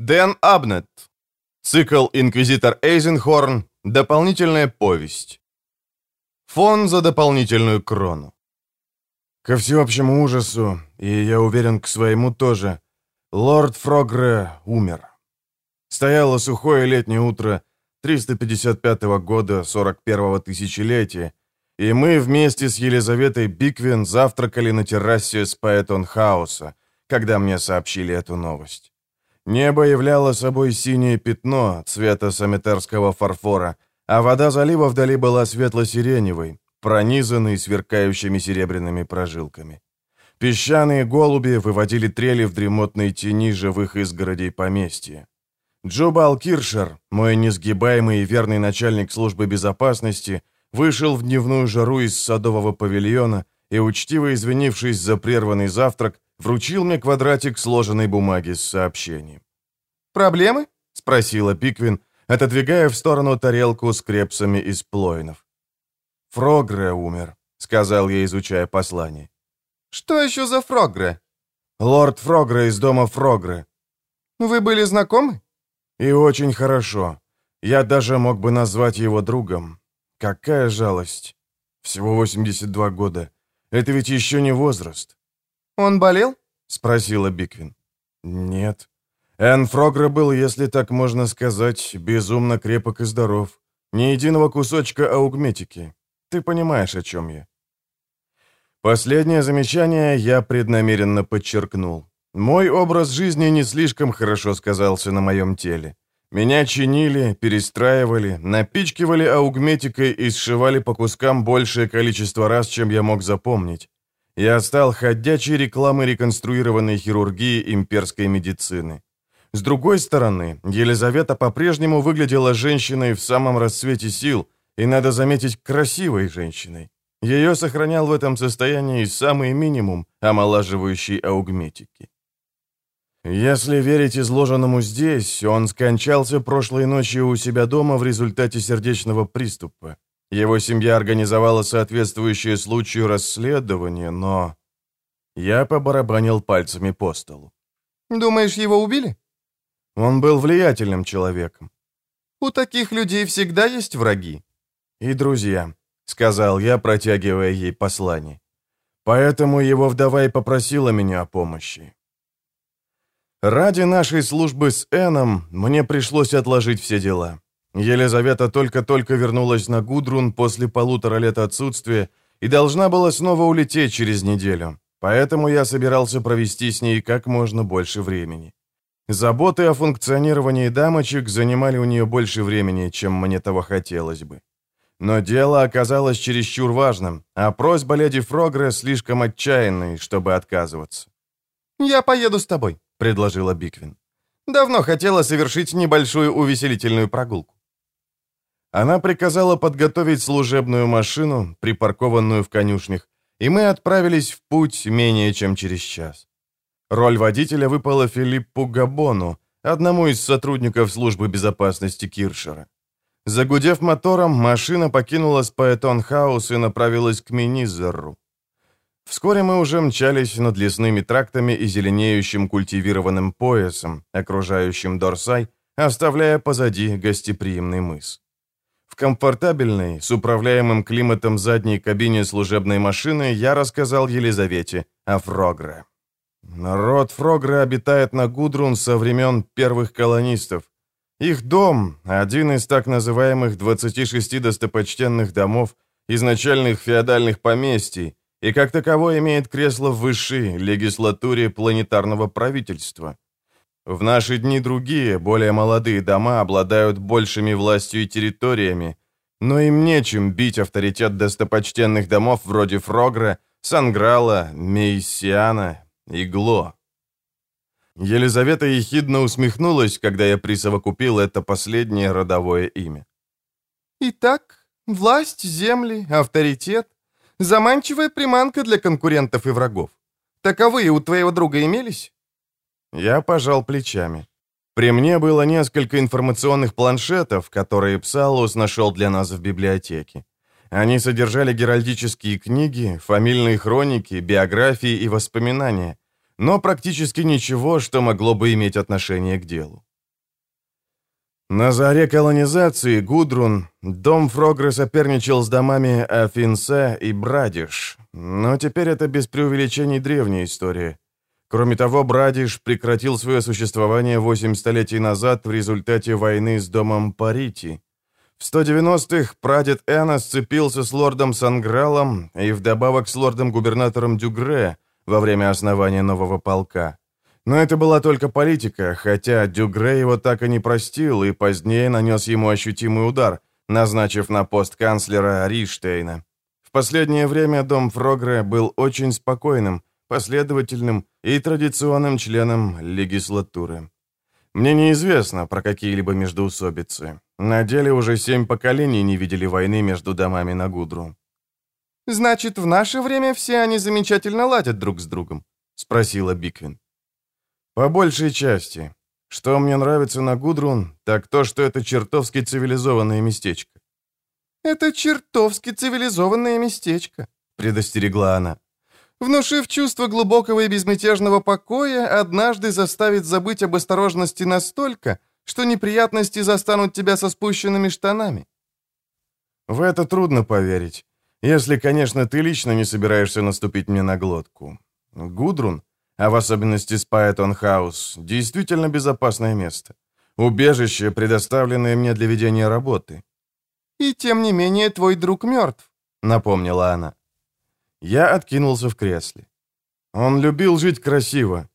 Дэн Абнет. Цикл «Инквизитор Эйзенхорн. Дополнительная повесть». Фон за дополнительную крону. Ко всеобщему ужасу, и я уверен, к своему тоже, лорд Фрогре умер. Стояло сухое летнее утро 355 года 41-го тысячелетия, и мы вместе с Елизаветой Биквин завтракали на террасе Спаэтон-хауса, когда мне сообщили эту новость. Небо являло собой синее пятно цвета самитерского фарфора, а вода залива вдали была светло-сиреневой, пронизанной сверкающими серебряными прожилками. Песчаные голуби выводили трели в дремотной тени живых изгородей поместья. Джубал Киршер, мой несгибаемый и верный начальник службы безопасности, вышел в дневную жару из садового павильона и, учтиво извинившись за прерванный завтрак, вручил мне квадратик сложенной бумаги с сообщением. «Проблемы?» — спросила Пиквин, отодвигая в сторону тарелку с крепсами из плойнов. «Фрогре умер», — сказал я, изучая послание. «Что еще за Фрогре?» «Лорд Фрогре из дома Фрогре». «Вы были знакомы?» «И очень хорошо. Я даже мог бы назвать его другом. Какая жалость. Всего 82 года. Это ведь еще не возраст». «Он болел?» — спросила Биквин. «Нет. Энн Фрогре был, если так можно сказать, безумно крепок и здоров. Ни единого кусочка аугметики. Ты понимаешь, о чем я». Последнее замечание я преднамеренно подчеркнул. Мой образ жизни не слишком хорошо сказался на моем теле. Меня чинили, перестраивали, напичкивали аугметикой и сшивали по кускам большее количество раз, чем я мог запомнить. Я стал ходячей рекламой реконструированной хирургии имперской медицины. С другой стороны, Елизавета по-прежнему выглядела женщиной в самом расцвете сил, и, надо заметить, красивой женщиной. Ее сохранял в этом состоянии самый минимум омолаживающей аугметики. Если верить изложенному здесь, он скончался прошлой ночью у себя дома в результате сердечного приступа. Его семья организовала соответствующее случаю расследование, но... Я побарабанил пальцами по столу. «Думаешь, его убили?» Он был влиятельным человеком. «У таких людей всегда есть враги». «И друзья», — сказал я, протягивая ей послание. «Поэтому его вдова и попросила меня о помощи. Ради нашей службы с Эном мне пришлось отложить все дела. Елизавета только-только вернулась на Гудрун после полутора лет отсутствия и должна была снова улететь через неделю, поэтому я собирался провести с ней как можно больше времени. Заботы о функционировании дамочек занимали у нее больше времени, чем мне того хотелось бы. Но дело оказалось чересчур важным, а просьба леди Фрогре слишком отчаянной, чтобы отказываться. «Я поеду с тобой», предложила Биквин. «Давно хотела совершить небольшую увеселительную прогулку». Она приказала подготовить служебную машину, припаркованную в конюшнях, и мы отправились в путь менее чем через час. Роль водителя выпала Филиппу Габону, одному из сотрудников службы безопасности Киршера. Загудев мотором, машина покинула Спаэтон-хаус и направилась к Минизерру. Вскоре мы уже мчались над лесными трактами и зеленеющим культивированным поясом, окружающим Дорсай, оставляя позади гостеприимный мыс. В комфортабельной, с управляемым климатом задней кабине служебной машины я рассказал Елизавете о Фрогре. Народ Фрогре обитает на Гудрун со времен первых колонистов. Их дом – один из так называемых 26 достопочтенных домов, изначальных феодальных поместий, и как таковой имеет кресло в высшей легислатуре планетарного правительства. В наши дни другие, более молодые дома обладают большими властью и территориями, но им нечем бить авторитет достопочтенных домов вроде Фрогра, Санграла, Мейсиана и Гло. Елизавета ехидно усмехнулась, когда я присовокупил это последнее родовое имя. «Итак, власть, земли, авторитет Заманчивая приманка для конкурентов и врагов. Таковые у твоего друга имелись?» Я пожал плечами. При мне было несколько информационных планшетов, которые Псалус нашел для нас в библиотеке. Они содержали геральдические книги, фамильные хроники, биографии и воспоминания, но практически ничего, что могло бы иметь отношение к делу. На заре колонизации Гудрун дом Фрогры соперничал с домами Афинсе и Брадиш, но теперь это без преувеличений древняя история. Кроме того, Брадиш прекратил свое существование 8 столетий назад в результате войны с домом Парити. В 190-х прадед Эна сцепился с лордом Сангралом и вдобавок с лордом-губернатором Дюгре во время основания нового полка. Но это была только политика, хотя Дюгре его так и не простил и позднее нанес ему ощутимый удар, назначив на пост канцлера Риштейна. В последнее время дом Фрогре был очень спокойным, последовательным и традиционным членом легислатуры. Мне неизвестно про какие-либо междоусобицы. На деле уже семь поколений не видели войны между домами на Гудру. «Значит, в наше время все они замечательно ладят друг с другом?» — спросила Биквин. По большей части. Что мне нравится на Гудрун, так то, что это чертовски цивилизованное местечко. «Это чертовски цивилизованное местечко», — предостерегла она. «Внушив чувство глубокого и безмятежного покоя, однажды заставит забыть об осторожности настолько, что неприятности застанут тебя со спущенными штанами». В это трудно поверить, если, конечно, ты лично не собираешься наступить мне на глотку. Гудрун а в особенности Спайтон Хаус, действительно безопасное место. Убежище, предоставленное мне для ведения работы. «И тем не менее твой друг мертв», — напомнила она. Я откинулся в кресле. Он любил жить красиво.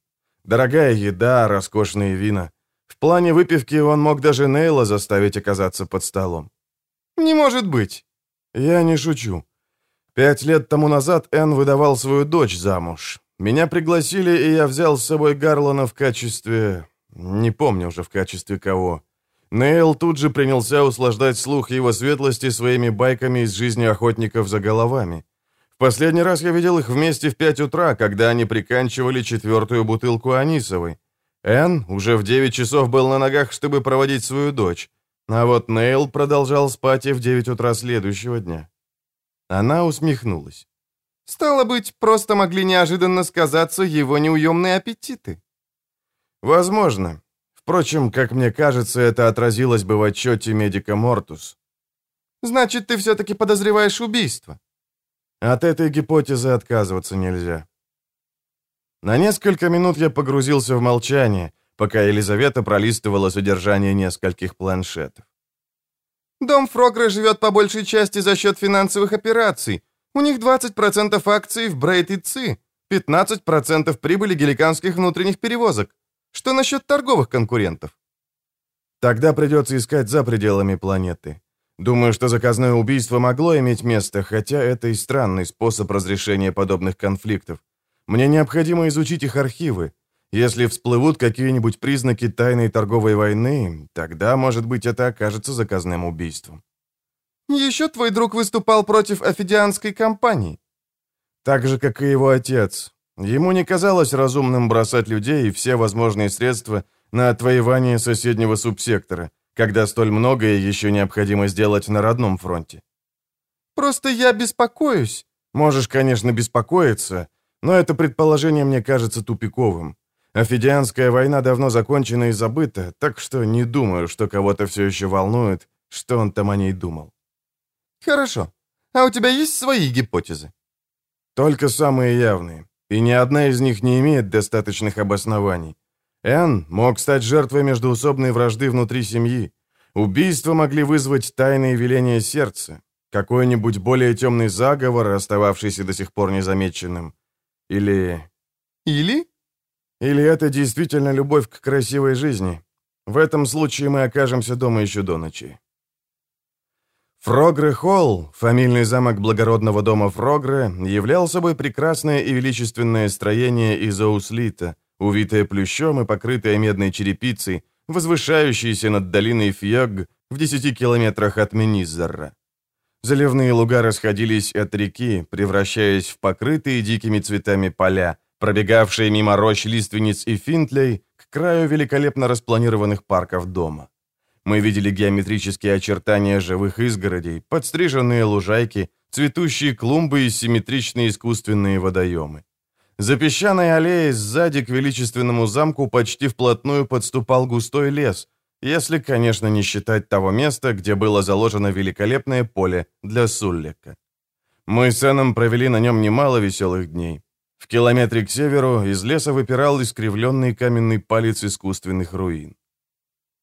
Дорогая еда, роскошные вина. В плане выпивки он мог даже Нейла заставить оказаться под столом. «Не может быть!» Я не шучу. Пять лет тому назад Энн выдавал свою дочь замуж. Меня пригласили, и я взял с собой Гарлана в качестве... Не помню уже в качестве кого. Нейл тут же принялся услаждать слух его светлости своими байками из жизни охотников за головами. В последний раз я видел их вместе в пять утра, когда они приканчивали четвертую бутылку анисовой. Энн уже в девять часов был на ногах, чтобы проводить свою дочь. А вот Нейл продолжал спать и в девять утра следующего дня. Она усмехнулась. Стало быть, просто могли неожиданно сказаться его неуемные аппетиты. Возможно. Впрочем, как мне кажется, это отразилось бы в отчете медика Мортус. Значит, ты все-таки подозреваешь убийство? От этой гипотезы отказываться нельзя. На несколько минут я погрузился в молчание, пока Елизавета пролистывала содержание нескольких планшетов. Дом Фрогра живет по большей части за счет финансовых операций, у них 20% акций в Брейт и ЦИ, 15% прибыли геликанских внутренних перевозок. Что насчет торговых конкурентов? Тогда придется искать за пределами планеты. Думаю, что заказное убийство могло иметь место, хотя это и странный способ разрешения подобных конфликтов. Мне необходимо изучить их архивы. Если всплывут какие-нибудь признаки тайной торговой войны, тогда, может быть, это окажется заказным убийством. Еще твой друг выступал против офидианской компании. Так же, как и его отец. Ему не казалось разумным бросать людей и все возможные средства на отвоевание соседнего субсектора, когда столь многое еще необходимо сделать на родном фронте. «Просто я беспокоюсь». «Можешь, конечно, беспокоиться, но это предположение мне кажется тупиковым. Офидианская война давно закончена и забыта, так что не думаю, что кого-то все еще волнует, что он там о ней думал. «Хорошо. А у тебя есть свои гипотезы?» «Только самые явные. И ни одна из них не имеет достаточных обоснований. Энн мог стать жертвой междуусобной вражды внутри семьи. Убийства могли вызвать тайные веления сердца. Какой-нибудь более темный заговор, остававшийся до сих пор незамеченным. Или... Или? Или это действительно любовь к красивой жизни. В этом случае мы окажемся дома еще до ночи. Фрогре Холл, фамильный замок благородного дома Фрогре, являл собой прекрасное и величественное строение из оуслита, увитое плющом и покрытое медной черепицей, возвышающееся над долиной Фьёг в 10 километрах от Мениззера. Заливные луга расходились от реки, превращаясь в покрытые дикими цветами поля, пробегавшие мимо рощ лиственниц и финтлей к краю великолепно распланированных парков дома. Мы видели геометрические очертания живых изгородей, подстриженные лужайки, цветущие клумбы и симметричные искусственные водоемы. За песчаной аллеей сзади к величественному замку почти вплотную подступал густой лес, Если, конечно, не считать того места, где было заложено великолепное поле для Суллика. Мы с Эном провели на нем немало веселых дней. В километре к северу из леса выпирал искривленный каменный палец искусственных руин.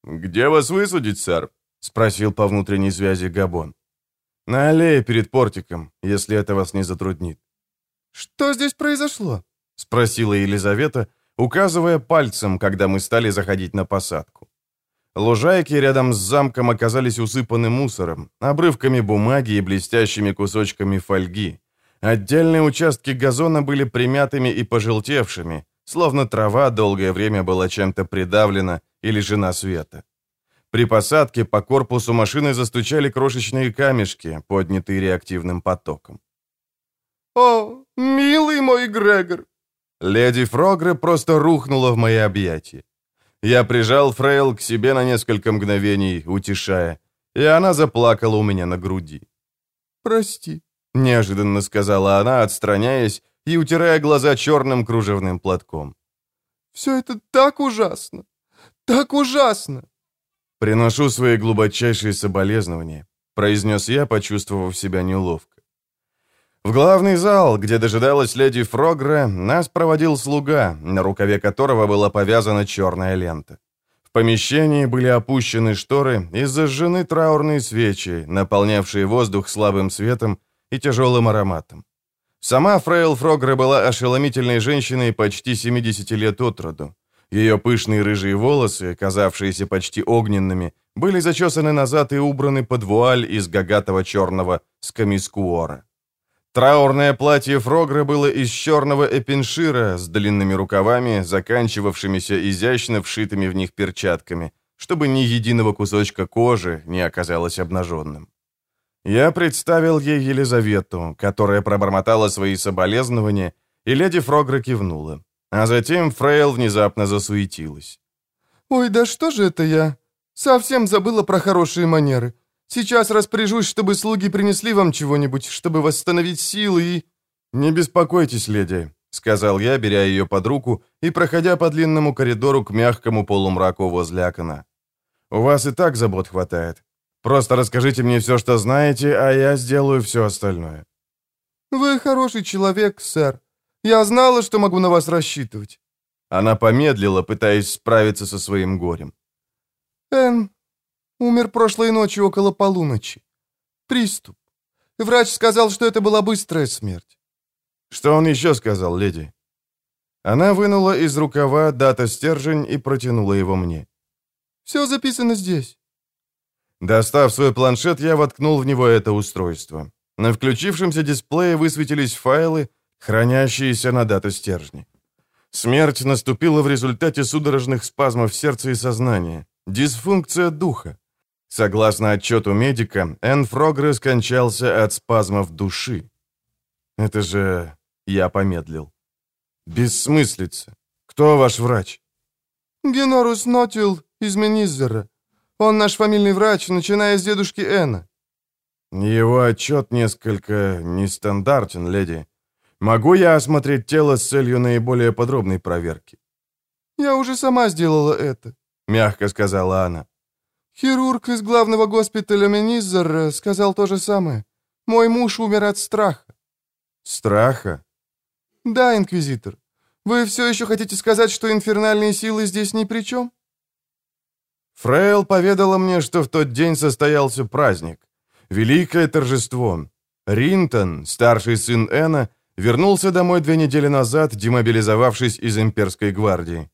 «Где вас высадить, сэр?» — спросил по внутренней связи Габон. «На аллее перед портиком, если это вас не затруднит». «Что здесь произошло?» — спросила Елизавета, указывая пальцем, когда мы стали заходить на посадку. Лужайки рядом с замком оказались усыпаны мусором, обрывками бумаги и блестящими кусочками фольги. Отдельные участки газона были примятыми и пожелтевшими, словно трава долгое время была чем-то придавлена или жена света. При посадке по корпусу машины застучали крошечные камешки, поднятые реактивным потоком. «О, милый мой Грегор!» Леди Фрогре просто рухнула в мои объятия. Я прижал Фрейл к себе на несколько мгновений, утешая, и она заплакала у меня на груди. «Прости», — неожиданно сказала она, отстраняясь и утирая глаза черным кружевным платком. «Все это так ужасно! Так ужасно!» «Приношу свои глубочайшие соболезнования», — произнес я, почувствовав себя неловко. В главный зал, где дожидалась леди Фрогра, нас проводил слуга, на рукаве которого была повязана черная лента. В помещении были опущены шторы и зажжены траурные свечи, наполнявшие воздух слабым светом и тяжелым ароматом. Сама Фрейл Фрогра была ошеломительной женщиной почти 70 лет от роду. Ее пышные рыжие волосы, казавшиеся почти огненными, были зачесаны назад и убраны под вуаль из гагатого черного скамискуора. Траурное платье Фрогры было из черного эпеншира с длинными рукавами, заканчивавшимися изящно вшитыми в них перчатками, чтобы ни единого кусочка кожи не оказалось обнаженным. Я представил ей Елизавету, которая пробормотала свои соболезнования, и леди Фрогра кивнула. А затем Фрейл внезапно засуетилась. «Ой, да что же это я? Совсем забыла про хорошие манеры. Сейчас распоряжусь, чтобы слуги принесли вам чего-нибудь, чтобы восстановить силы и...» «Не беспокойтесь, леди», — сказал я, беря ее под руку и проходя по длинному коридору к мягкому полумраку возле окна. «У вас и так забот хватает. Просто расскажите мне все, что знаете, а я сделаю все остальное». «Вы хороший человек, сэр. Я знала, что могу на вас рассчитывать». Она помедлила, пытаясь справиться со своим горем. «Энн умер прошлой ночью около полуночи. Приступ. Врач сказал, что это была быстрая смерть». «Что он еще сказал, леди?» Она вынула из рукава дата-стержень и протянула его мне. «Все записано здесь». Достав свой планшет, я воткнул в него это устройство. На включившемся дисплее высветились файлы, хранящиеся на дату стержни. Смерть наступила в результате судорожных спазмов сердца и сознания. Дисфункция духа. Согласно отчету медика, Энн Фрогре скончался от спазмов души. Это же... Я помедлил. Бессмыслица. Кто ваш врач? Генорус Нотил из Менизера. Он наш фамильный врач, начиная с дедушки Энна. Его отчет несколько нестандартен, леди. Могу я осмотреть тело с целью наиболее подробной проверки?» «Я уже сама сделала это», — мягко сказала она. «Хирург из главного госпиталя Менизер сказал то же самое. Мой муж умер от страха». «Страха?» «Да, инквизитор. Вы все еще хотите сказать, что инфернальные силы здесь ни при чем?» Фрейл поведала мне, что в тот день состоялся праздник. Великое торжество. Ринтон, старший сын Эна, Вернулся домой две недели назад, демобилизовавшись из имперской гвардии.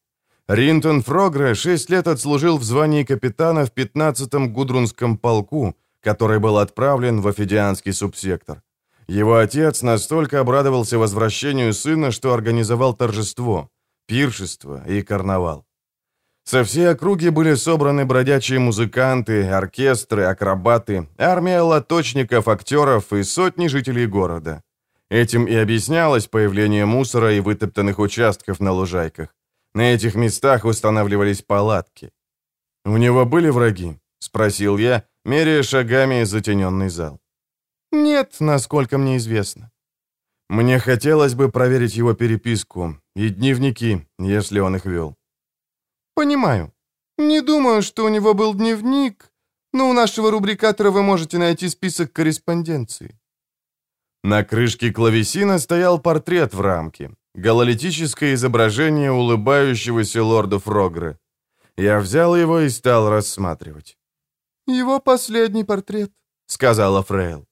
Ринтон Фрогре шесть лет отслужил в звании капитана в 15-м Гудрунском полку, который был отправлен в Офидианский субсектор. Его отец настолько обрадовался возвращению сына, что организовал торжество, пиршество и карнавал. Со всей округи были собраны бродячие музыканты, оркестры, акробаты, армия лоточников, актеров и сотни жителей города. Этим и объяснялось появление мусора и вытоптанных участков на лужайках. На этих местах устанавливались палатки. «У него были враги?» — спросил я, меряя шагами затененный зал. «Нет, насколько мне известно». «Мне хотелось бы проверить его переписку и дневники, если он их вел». «Понимаю». «Не думаю, что у него был дневник, но у нашего рубрикатора вы можете найти список корреспонденции». На крышке клавесина стоял портрет в рамке, гололитическое изображение улыбающегося лорда Фрогры. Я взял его и стал рассматривать. «Его последний портрет», — сказала Фрейл.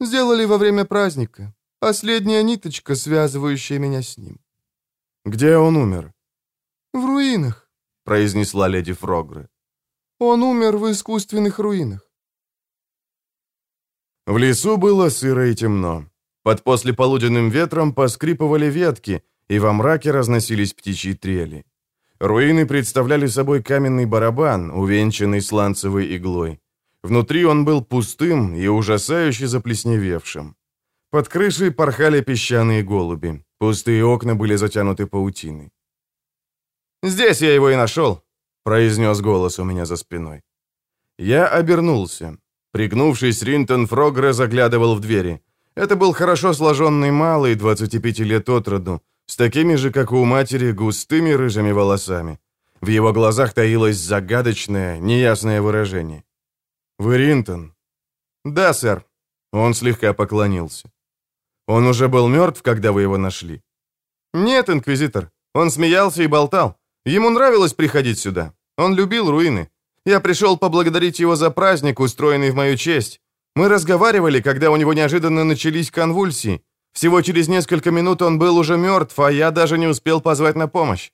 «Сделали во время праздника. Последняя ниточка, связывающая меня с ним». «Где он умер?» «В руинах», — произнесла леди Фрогры. «Он умер в искусственных руинах». В лесу было сыро и темно. Под послеполуденным ветром поскрипывали ветки, и во мраке разносились птичьи трели. Руины представляли собой каменный барабан, увенчанный сланцевой иглой. Внутри он был пустым и ужасающе заплесневевшим. Под крышей порхали песчаные голуби. Пустые окна были затянуты паутиной. «Здесь я его и нашел», — произнес голос у меня за спиной. Я обернулся. Пригнувшись, Ринтон Фрогре заглядывал в двери. Это был хорошо сложенный малый, 25 лет от роду, с такими же, как у матери, густыми рыжими волосами. В его глазах таилось загадочное, неясное выражение. «Вы Ринтон?» «Да, сэр». Он слегка поклонился. «Он уже был мертв, когда вы его нашли?» «Нет, инквизитор. Он смеялся и болтал. Ему нравилось приходить сюда. Он любил руины. Я пришел поблагодарить его за праздник, устроенный в мою честь. Мы разговаривали, когда у него неожиданно начались конвульсии. Всего через несколько минут он был уже мертв, а я даже не успел позвать на помощь.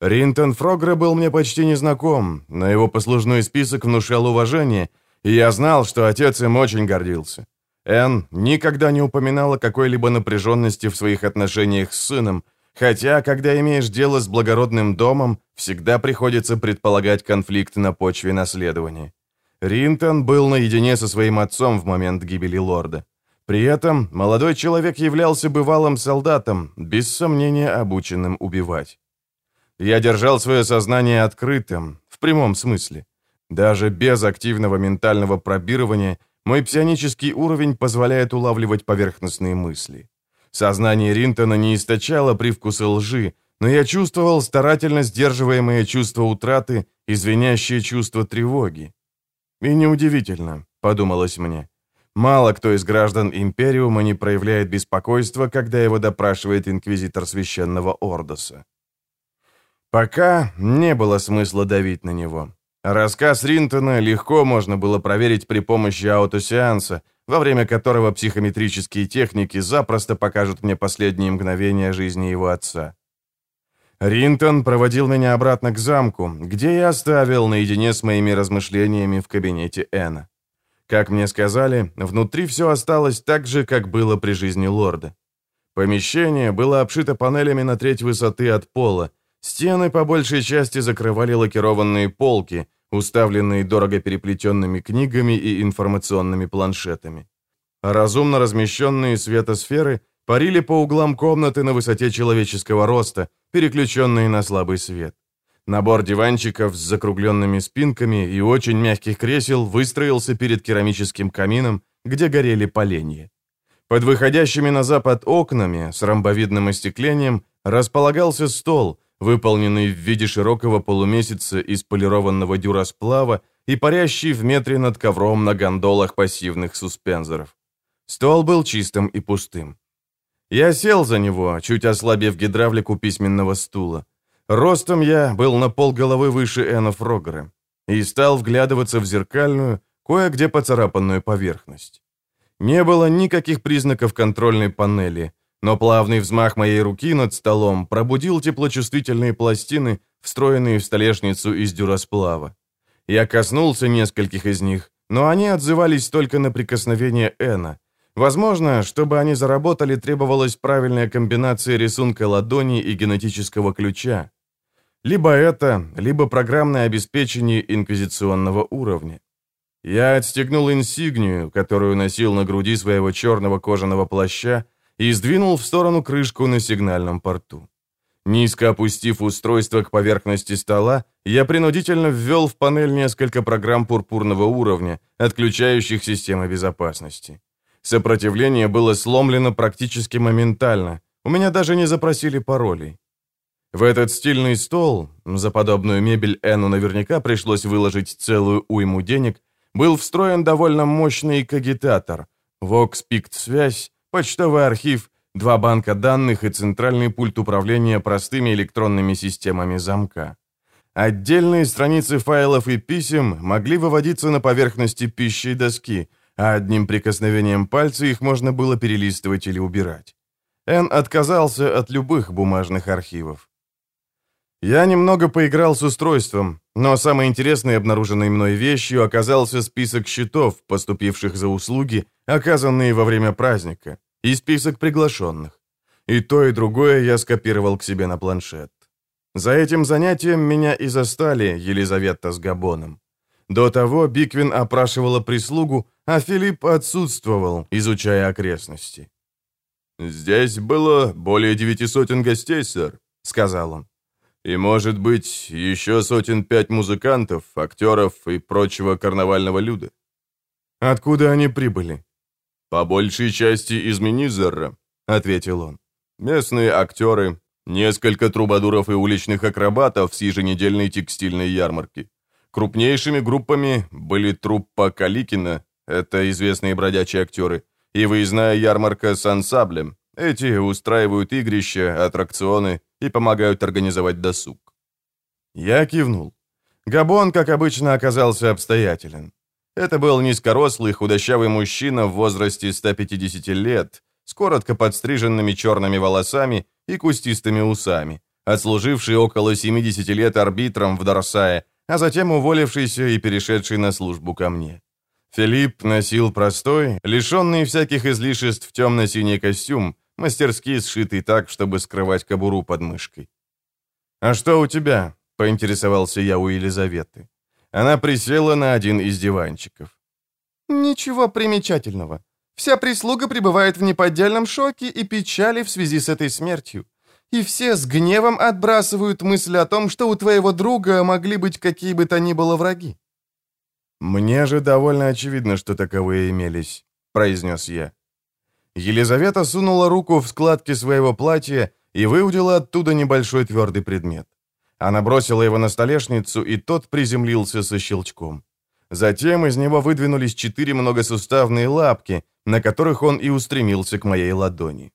Ринтон Фрогре был мне почти незнаком, но его послужной список внушал уважение, и я знал, что отец им очень гордился. Энн никогда не упоминала какой-либо напряженности в своих отношениях с сыном, хотя, когда имеешь дело с благородным домом, всегда приходится предполагать конфликт на почве наследования. Ринтон был наедине со своим отцом в момент гибели лорда. При этом молодой человек являлся бывалым солдатом, без сомнения обученным убивать. Я держал свое сознание открытым, в прямом смысле. Даже без активного ментального пробирования мой псионический уровень позволяет улавливать поверхностные мысли. Сознание Ринтона не источало привкуса лжи, но я чувствовал старательно сдерживаемое чувство утраты и звенящее чувство тревоги. И неудивительно, подумалось мне. Мало кто из граждан Империума не проявляет беспокойства, когда его допрашивает инквизитор священного Ордоса. Пока не было смысла давить на него. Рассказ Ринтона легко можно было проверить при помощи аутосеанса, во время которого психометрические техники запросто покажут мне последние мгновения жизни его отца. Ринтон проводил меня обратно к замку, где я оставил наедине с моими размышлениями в кабинете Эна. Как мне сказали, внутри все осталось так же, как было при жизни лорда. Помещение было обшито панелями на треть высоты от пола, стены по большей части закрывали лакированные полки, уставленные дорого переплетенными книгами и информационными планшетами. Разумно размещенные светосферы парили по углам комнаты на высоте человеческого роста, переключенные на слабый свет. Набор диванчиков с закругленными спинками и очень мягких кресел выстроился перед керамическим камином, где горели поленья. Под выходящими на запад окнами с ромбовидным остеклением располагался стол, выполненный в виде широкого полумесяца из полированного дюрасплава и парящий в метре над ковром на гондолах пассивных суспензоров. Стол был чистым и пустым. Я сел за него, чуть ослабив гидравлику письменного стула. Ростом я был на полголовы выше Эна Фрогера и стал вглядываться в зеркальную, кое-где поцарапанную поверхность. Не было никаких признаков контрольной панели, но плавный взмах моей руки над столом пробудил теплочувствительные пластины, встроенные в столешницу из дюрасплава. Я коснулся нескольких из них, но они отзывались только на прикосновение Эна. Возможно, чтобы они заработали, требовалась правильная комбинация рисунка ладони и генетического ключа. Либо это, либо программное обеспечение инквизиционного уровня. Я отстегнул инсигнию, которую носил на груди своего черного кожаного плаща, и сдвинул в сторону крышку на сигнальном порту. Низко опустив устройство к поверхности стола, я принудительно ввел в панель несколько программ пурпурного уровня, отключающих системы безопасности. Сопротивление было сломлено практически моментально. У меня даже не запросили паролей. В этот стильный стол, за подобную мебель Энну наверняка пришлось выложить целую уйму денег, был встроен довольно мощный кагитатор, Vox-Pict-связь, почтовый архив, два банка данных и центральный пульт управления простыми электронными системами замка. Отдельные страницы файлов и писем могли выводиться на поверхности пищей доски, а одним прикосновением пальца их можно было перелистывать или убирать. Эн отказался от любых бумажных архивов. Я немного поиграл с устройством, но самой интересной обнаруженной мной вещью оказался список счетов, поступивших за услуги, оказанные во время праздника, и список приглашенных. И то, и другое я скопировал к себе на планшет. За этим занятием меня и застали Елизавета с Габоном. До того Биквин опрашивала прислугу, а Филипп отсутствовал, изучая окрестности. «Здесь было более девяти сотен гостей, сэр», — сказал он. И, может быть, еще сотен пять музыкантов, актеров и прочего карнавального люда. Откуда они прибыли? По большей части из Минизерра, ответил он. Местные актеры, несколько трубадуров и уличных акробатов с еженедельной текстильной ярмарки. Крупнейшими группами были труппа Каликина, это известные бродячие актеры, и выездная ярмарка с ансаблем. Эти устраивают игрища, аттракционы и помогают организовать досуг. Я кивнул. Габон, как обычно, оказался обстоятелен. Это был низкорослый, худощавый мужчина в возрасте 150 лет, с коротко подстриженными черными волосами и кустистыми усами, отслуживший около 70 лет арбитром в Дарсае, а затем уволившийся и перешедший на службу ко мне. Филипп носил простой, лишенный всяких излишеств темно-синий костюм, мастерски сшитый так, чтобы скрывать кобуру под мышкой. «А что у тебя?» — поинтересовался я у Елизаветы. Она присела на один из диванчиков. «Ничего примечательного. Вся прислуга пребывает в неподдельном шоке и печали в связи с этой смертью. И все с гневом отбрасывают мысль о том, что у твоего друга могли быть какие бы то ни было враги». «Мне же довольно очевидно, что таковые имелись», — произнес я. Елизавета сунула руку в складки своего платья и выудила оттуда небольшой твердый предмет. Она бросила его на столешницу, и тот приземлился со щелчком. Затем из него выдвинулись четыре многосуставные лапки, на которых он и устремился к моей ладони.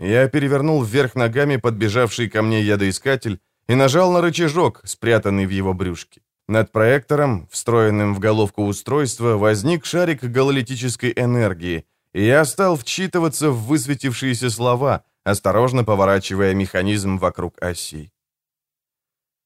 Я перевернул вверх ногами подбежавший ко мне ядоискатель и нажал на рычажок, спрятанный в его брюшке. Над проектором, встроенным в головку устройства, возник шарик гололитической энергии, и я стал вчитываться в высветившиеся слова, осторожно поворачивая механизм вокруг оси.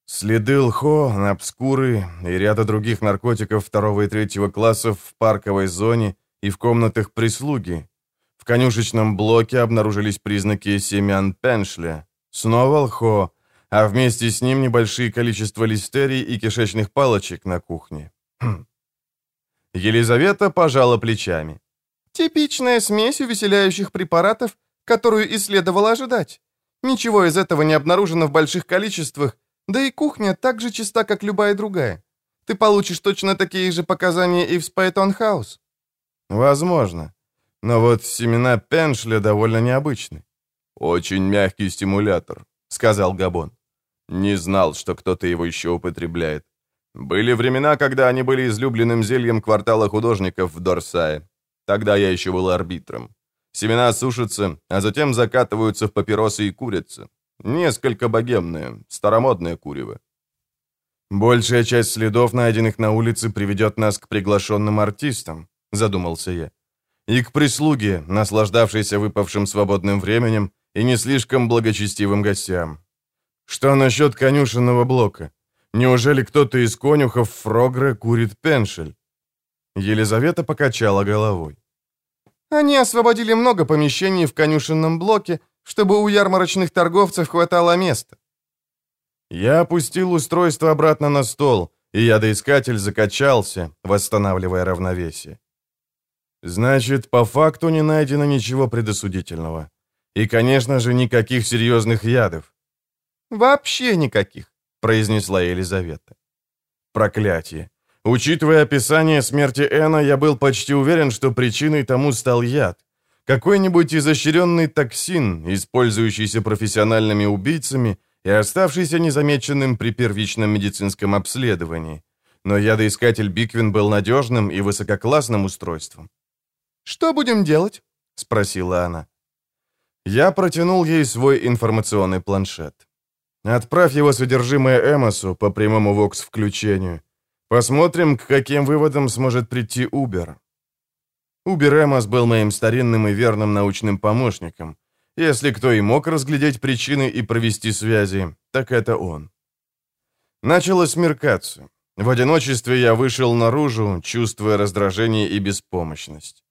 Следы лхо, обскуры и ряда других наркотиков второго и третьего классов в парковой зоне и в комнатах прислуги. В конюшечном блоке обнаружились признаки семян пеншля. Снова лхо, а вместе с ним небольшие количества листерий и кишечных палочек на кухне. Хм. Елизавета пожала плечами. Типичная смесь увеселяющих препаратов, которую и следовало ожидать. Ничего из этого не обнаружено в больших количествах, да и кухня так же чиста, как любая другая. Ты получишь точно такие же показания и в Спаэтон-хаус. Возможно. Но вот семена пеншля довольно необычны. «Очень мягкий стимулятор», — сказал Габон. «Не знал, что кто-то его еще употребляет. Были времена, когда они были излюбленным зельем квартала художников в Дорсае. Тогда я еще был арбитром. Семена сушатся, а затем закатываются в папиросы и курицы. Несколько богемное, старомодное курево. «Большая часть следов, найденных на улице, приведет нас к приглашенным артистам», — задумался я. «И к прислуге, наслаждавшейся выпавшим свободным временем и не слишком благочестивым гостям. Что насчет конюшенного блока? Неужели кто-то из конюхов Фрогра курит пеншель? Елизавета покачала головой. Они освободили много помещений в конюшенном блоке, чтобы у ярмарочных торговцев хватало места. Я опустил устройство обратно на стол, и ядоискатель закачался, восстанавливая равновесие. Значит, по факту не найдено ничего предосудительного. И, конечно же, никаких серьезных ядов. «Вообще никаких», — произнесла Елизавета. Проклятие. Учитывая описание смерти Эна, я был почти уверен, что причиной тому стал яд. Какой-нибудь изощренный токсин, использующийся профессиональными убийцами и оставшийся незамеченным при первичном медицинском обследовании. Но ядоискатель Биквин был надежным и высококлассным устройством. «Что будем делать?» — спросила она. Я протянул ей свой информационный планшет. Отправь его содержимое Эмосу по прямому ВОКС-включению. Посмотрим, к каким выводам сможет прийти Убер. Убер Эмос был моим старинным и верным научным помощником. Если кто и мог разглядеть причины и провести связи, так это он. Начало смеркаться. В одиночестве я вышел наружу, чувствуя раздражение и беспомощность.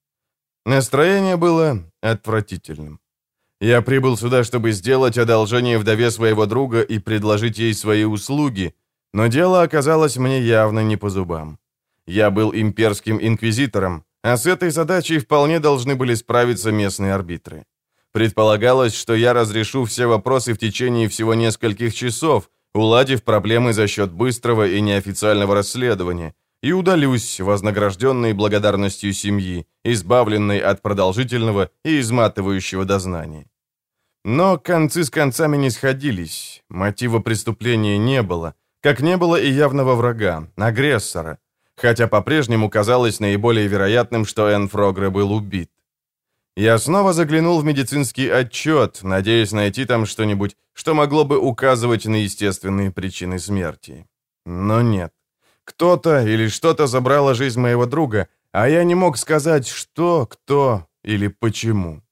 Настроение было отвратительным. Я прибыл сюда, чтобы сделать одолжение вдове своего друга и предложить ей свои услуги, но дело оказалось мне явно не по зубам. Я был имперским инквизитором, а с этой задачей вполне должны были справиться местные арбитры. Предполагалось, что я разрешу все вопросы в течение всего нескольких часов, уладив проблемы за счет быстрого и неофициального расследования, и удалюсь, вознагражденный благодарностью семьи, избавленной от продолжительного и изматывающего дознания. Но концы с концами не сходились, мотива преступления не было, как не было и явного врага, агрессора, хотя по-прежнему казалось наиболее вероятным, что Энн был убит. Я снова заглянул в медицинский отчет, надеясь найти там что-нибудь, что могло бы указывать на естественные причины смерти. Но нет. Кто-то или что-то забрало жизнь моего друга, а я не мог сказать, что, кто или почему.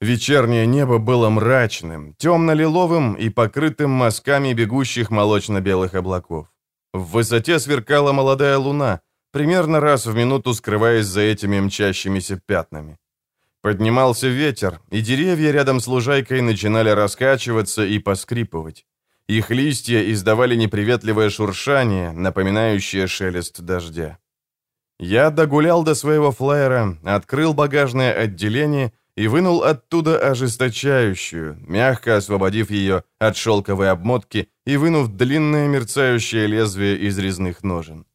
Вечернее небо было мрачным, темно-лиловым и покрытым мазками бегущих молочно-белых облаков. В высоте сверкала молодая луна, примерно раз в минуту скрываясь за этими мчащимися пятнами. Поднимался ветер, и деревья рядом с лужайкой начинали раскачиваться и поскрипывать. Их листья издавали неприветливое шуршание, напоминающее шелест дождя. Я догулял до своего флайера, открыл багажное отделение и вынул оттуда ожесточающую, мягко освободив ее от шелковой обмотки и вынув длинное мерцающее лезвие из резных ножен.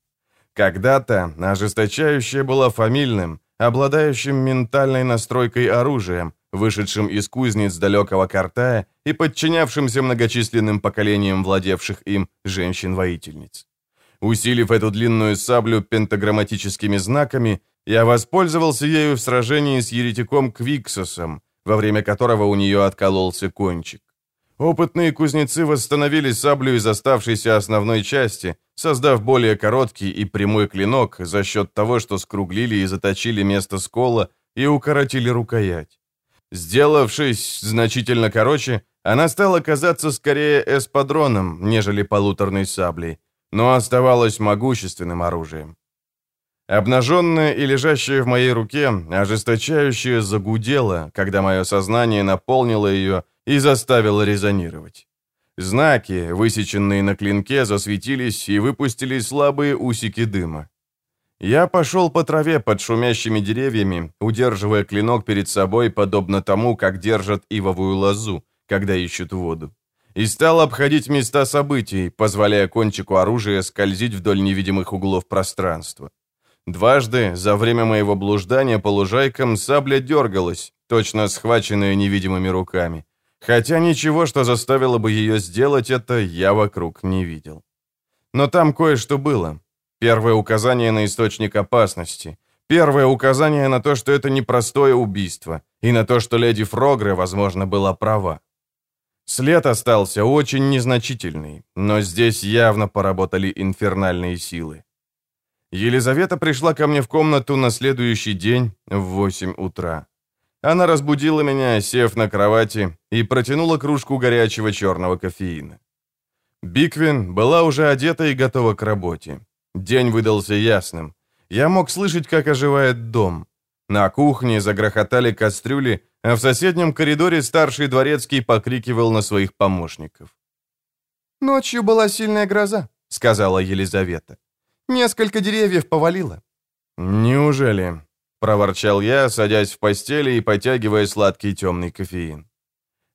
Когда-то ожесточающее было фамильным, обладающим ментальной настройкой оружием, вышедшим из кузнец далекого Картая и подчинявшимся многочисленным поколениям владевших им женщин-воительниц. Усилив эту длинную саблю пентаграмматическими знаками, я воспользовался ею в сражении с еретиком Квиксосом, во время которого у нее откололся кончик. Опытные кузнецы восстановили саблю из оставшейся основной части, создав более короткий и прямой клинок за счет того, что скруглили и заточили место скола и укоротили рукоять. Сделавшись значительно короче, она стала казаться скорее эспадроном, нежели полуторной саблей, но оставалась могущественным оружием. Обнаженная и лежащая в моей руке, ожесточающая загудела, когда мое сознание наполнило ее и заставило резонировать. Знаки, высеченные на клинке, засветились и выпустили слабые усики дыма. Я пошел по траве под шумящими деревьями, удерживая клинок перед собой, подобно тому, как держат ивовую лозу, когда ищут воду. И стал обходить места событий, позволяя кончику оружия скользить вдоль невидимых углов пространства. Дважды за время моего блуждания по лужайкам сабля дергалась, точно схваченная невидимыми руками. Хотя ничего, что заставило бы ее сделать это, я вокруг не видел. Но там кое-что было. Первое указание на источник опасности. Первое указание на то, что это непростое убийство. И на то, что леди Фрогре, возможно, была права. След остался очень незначительный, но здесь явно поработали инфернальные силы. Елизавета пришла ко мне в комнату на следующий день в 8 утра. Она разбудила меня, сев на кровати, и протянула кружку горячего черного кофеина. Биквин была уже одета и готова к работе. День выдался ясным. Я мог слышать, как оживает дом. На кухне загрохотали кастрюли, а в соседнем коридоре старший дворецкий покрикивал на своих помощников. «Ночью была сильная гроза», — сказала Елизавета. Несколько деревьев повалило». «Неужели?» — проворчал я, садясь в постели и потягивая сладкий темный кофеин.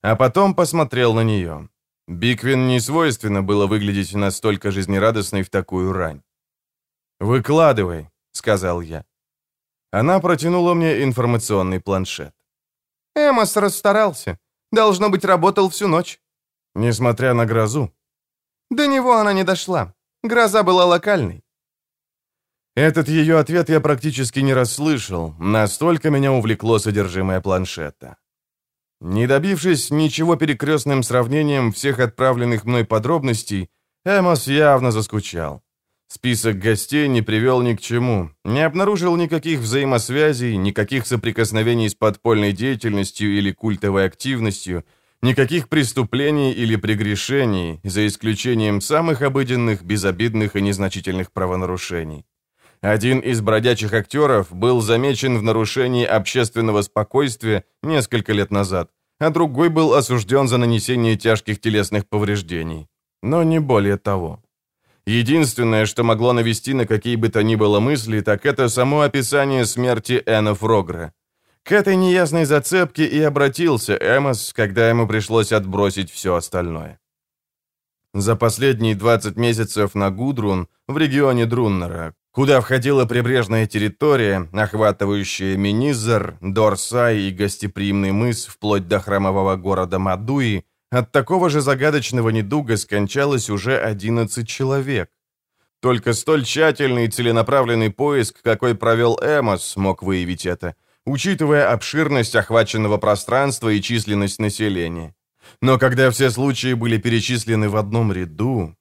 А потом посмотрел на нее. Биквин не свойственно было выглядеть настолько жизнерадостной в такую рань. «Выкладывай», — сказал я. Она протянула мне информационный планшет. «Эмос расстарался. Должно быть, работал всю ночь». Несмотря на грозу. До него она не дошла. Гроза была локальной. Этот ее ответ я практически не расслышал, настолько меня увлекло содержимое планшета. Не добившись ничего перекрестным сравнением всех отправленных мной подробностей, Эмос явно заскучал. Список гостей не привел ни к чему, не обнаружил никаких взаимосвязей, никаких соприкосновений с подпольной деятельностью или культовой активностью, никаких преступлений или прегрешений, за исключением самых обыденных, безобидных и незначительных правонарушений. Один из бродячих актеров был замечен в нарушении общественного спокойствия несколько лет назад, а другой был осужден за нанесение тяжких телесных повреждений. Но не более того. Единственное, что могло навести на какие бы то ни было мысли, так это само описание смерти Энна Фрогра. К этой неясной зацепке и обратился Эмос, когда ему пришлось отбросить все остальное. За последние 20 месяцев на Гудрун, в регионе Друннера, куда входила прибрежная территория, охватывающая Минизер, Дорсай и гостеприимный мыс вплоть до храмового города Мадуи, от такого же загадочного недуга скончалось уже 11 человек. Только столь тщательный и целенаправленный поиск, какой провел Эмос, мог выявить это, учитывая обширность охваченного пространства и численность населения. Но когда все случаи были перечислены в одном ряду,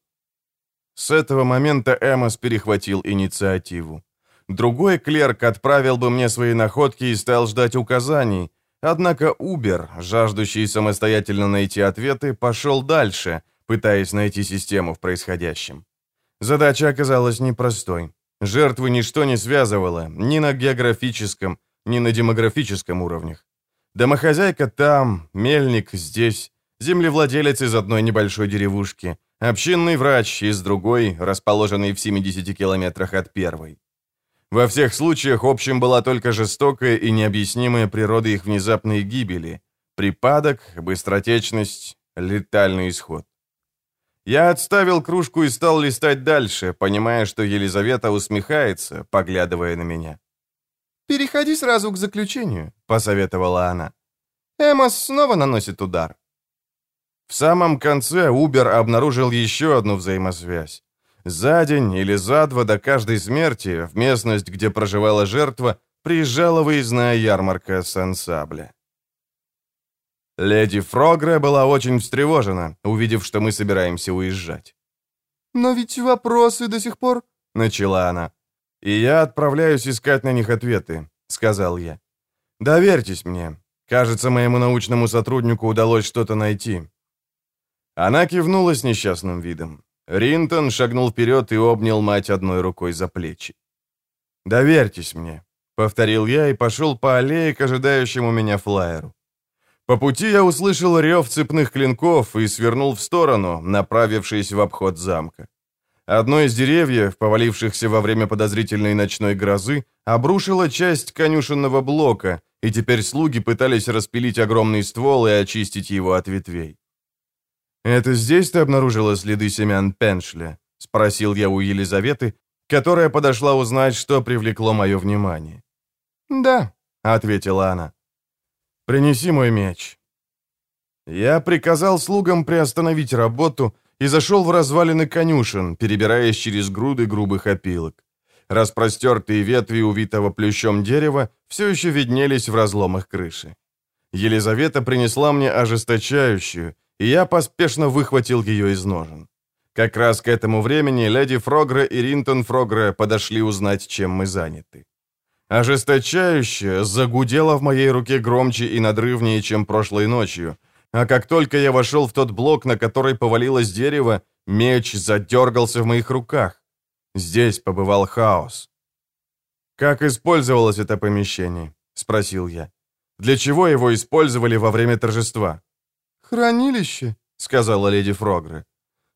с этого момента Эмос перехватил инициативу. Другой клерк отправил бы мне свои находки и стал ждать указаний. Однако Убер, жаждущий самостоятельно найти ответы, пошел дальше, пытаясь найти систему в происходящем. Задача оказалась непростой. Жертвы ничто не связывало, ни на географическом, ни на демографическом уровнях. Домохозяйка там, мельник здесь, землевладелец из одной небольшой деревушки — Общинный врач из другой, расположенный в 70 километрах от первой. Во всех случаях общим была только жестокая и необъяснимая природа их внезапной гибели, припадок, быстротечность, летальный исход. Я отставил кружку и стал листать дальше, понимая, что Елизавета усмехается, поглядывая на меня. «Переходи сразу к заключению», — посоветовала она. Эмос снова наносит удар. В самом конце Убер обнаружил еще одну взаимосвязь. За день или за два до каждой смерти в местность, где проживала жертва, приезжала выездная ярмарка Сен-Сабля. Леди Фрогре была очень встревожена, увидев, что мы собираемся уезжать. «Но ведь вопросы до сих пор...» — начала она. «И я отправляюсь искать на них ответы», — сказал я. «Доверьтесь мне. Кажется, моему научному сотруднику удалось что-то найти. Она кивнула с несчастным видом. Ринтон шагнул вперед и обнял мать одной рукой за плечи. «Доверьтесь мне», — повторил я и пошел по аллее к ожидающему меня флайеру. По пути я услышал рев цепных клинков и свернул в сторону, направившись в обход замка. Одно из деревьев, повалившихся во время подозрительной ночной грозы, обрушило часть конюшенного блока, и теперь слуги пытались распилить огромный ствол и очистить его от ветвей. «Это здесь ты обнаружила следы семян Пеншля?» — спросил я у Елизаветы, которая подошла узнать, что привлекло мое внимание. «Да», — ответила она. «Принеси мой меч». Я приказал слугам приостановить работу и зашел в развалины конюшен, перебираясь через груды грубых опилок. Распростертые ветви увитого плющом дерева все еще виднелись в разломах крыши. Елизавета принесла мне ожесточающую, и я поспешно выхватил ее из ножен. Как раз к этому времени леди Фрогра и Ринтон Фрогра подошли узнать, чем мы заняты. Ожесточающе загудело в моей руке громче и надрывнее, чем прошлой ночью, а как только я вошел в тот блок, на который повалилось дерево, меч задергался в моих руках. Здесь побывал хаос. «Как использовалось это помещение?» — спросил я. «Для чего его использовали во время торжества?» «Хранилище», — сказала леди Фрогры.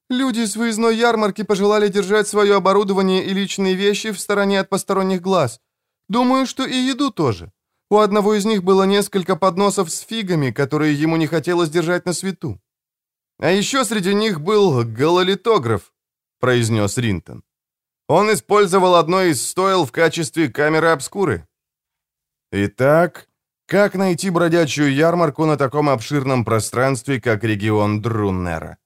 «Люди с выездной ярмарки пожелали держать свое оборудование и личные вещи в стороне от посторонних глаз. Думаю, что и еду тоже. У одного из них было несколько подносов с фигами, которые ему не хотелось держать на свету. А еще среди них был гололитограф», — произнес Ринтон. «Он использовал одно из стоил в качестве камеры обскуры». «Итак, Как найти бродячую ярмарку на таком обширном пространстве, как регион Друннера?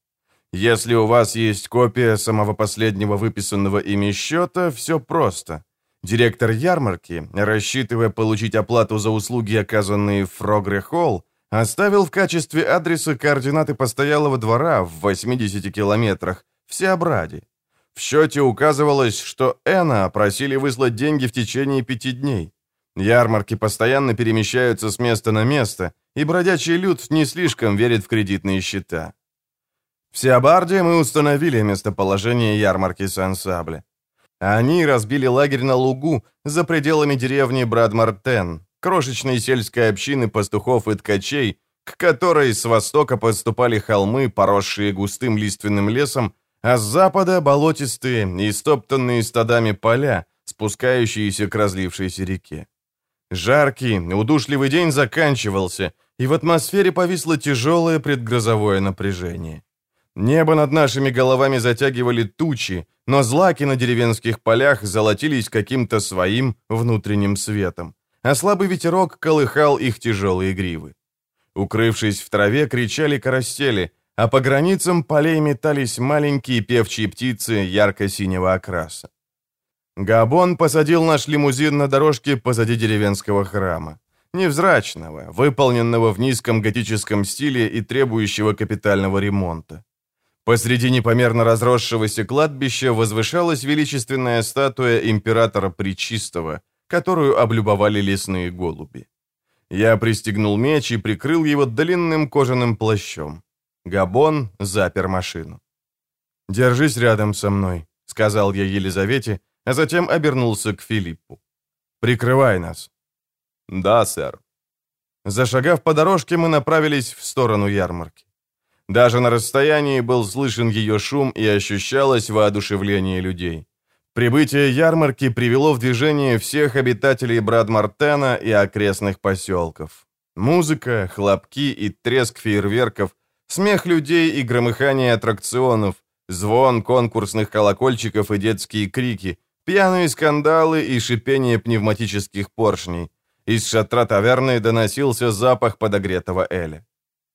Если у вас есть копия самого последнего выписанного ими счета, все просто. Директор ярмарки, рассчитывая получить оплату за услуги, оказанные в Фрогре Холл, оставил в качестве адреса координаты постоялого двора в 80 километрах в Сиабраде. В счете указывалось, что Эна просили выслать деньги в течение пяти дней. Ярмарки постоянно перемещаются с места на место, и бродячий люд не слишком верит в кредитные счета. В Сиабарде мы установили местоположение ярмарки Сан-Сабле. Они разбили лагерь на лугу за пределами деревни Брадмартен, крошечной сельской общины пастухов и ткачей, к которой с востока подступали холмы, поросшие густым лиственным лесом, а с запада болотистые и стоптанные стадами поля, спускающиеся к разлившейся реке. Жаркий, удушливый день заканчивался, и в атмосфере повисло тяжелое предгрозовое напряжение. Небо над нашими головами затягивали тучи, но злаки на деревенских полях золотились каким-то своим внутренним светом, а слабый ветерок колыхал их тяжелые гривы. Укрывшись в траве, кричали карастели, а по границам полей метались маленькие певчие птицы ярко-синего окраса. Габон посадил наш лимузин на дорожке позади деревенского храма. Невзрачного, выполненного в низком готическом стиле и требующего капитального ремонта. Посреди непомерно разросшегося кладбища возвышалась величественная статуя императора Пречистого, которую облюбовали лесные голуби. Я пристегнул меч и прикрыл его длинным кожаным плащом. Габон запер машину. «Держись рядом со мной», — сказал я Елизавете, а затем обернулся к Филиппу. «Прикрывай нас». «Да, сэр». Зашагав по дорожке, мы направились в сторону ярмарки. Даже на расстоянии был слышен ее шум и ощущалось воодушевление людей. Прибытие ярмарки привело в движение всех обитателей Брадмартена и окрестных поселков. Музыка, хлопки и треск фейерверков, смех людей и громыхание аттракционов, звон конкурсных колокольчиков и детские крики, пьяные скандалы и шипение пневматических поршней. Из шатра таверны доносился запах подогретого эля.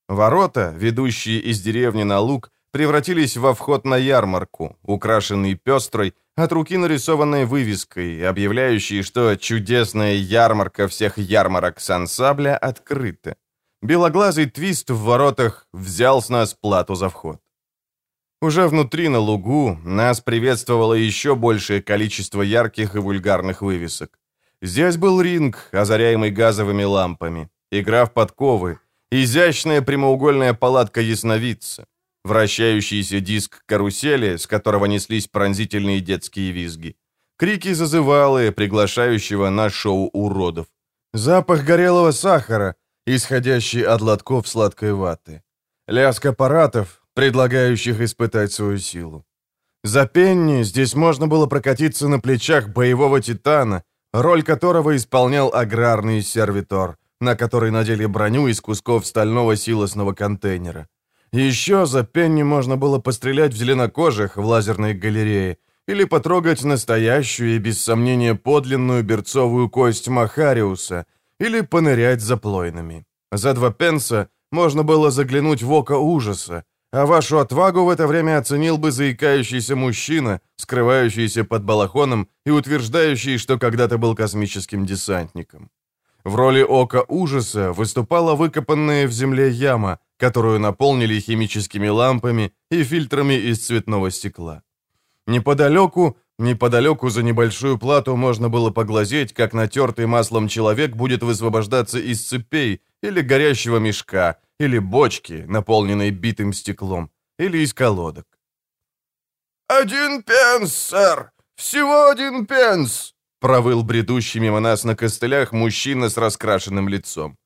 Ворота, ведущие из деревни на луг, превратились во вход на ярмарку, украшенный пестрой, от руки нарисованной вывеской, объявляющей, что чудесная ярмарка всех ярмарок Сансабля открыта. Белоглазый твист в воротах взял с нас плату за вход. Уже внутри, на лугу, нас приветствовало еще большее количество ярких и вульгарных вывесок. Здесь был ринг, озаряемый газовыми лампами, игра в подковы, Изящная прямоугольная палатка ясновидца, вращающийся диск карусели, с которого неслись пронзительные детские визги, крики зазывалы, приглашающего на шоу уродов, запах горелого сахара, исходящий от лотков сладкой ваты, лязг аппаратов, предлагающих испытать свою силу. За пенни здесь можно было прокатиться на плечах боевого титана, роль которого исполнял аграрный сервитор, на который надели броню из кусков стального силосного контейнера. Еще за пенни можно было пострелять в зеленокожих в лазерной галерее или потрогать настоящую и, без сомнения, подлинную берцовую кость Махариуса или понырять за плойнами. За два пенса можно было заглянуть в око ужаса, а вашу отвагу в это время оценил бы заикающийся мужчина, скрывающийся под балахоном и утверждающий, что когда-то был космическим десантником. В роли ока ужаса выступала выкопанная в земле яма, которую наполнили химическими лампами и фильтрами из цветного стекла. Неподалеку, неподалеку за небольшую плату можно было поглазеть, как натертый маслом человек будет высвобождаться из цепей или горящего мешка, или бочки, наполненной битым стеклом, или из колодок. «Один пенс, сэр! Всего один пенс!» провыл бредущий мимо нас на костылях мужчина с раскрашенным лицом.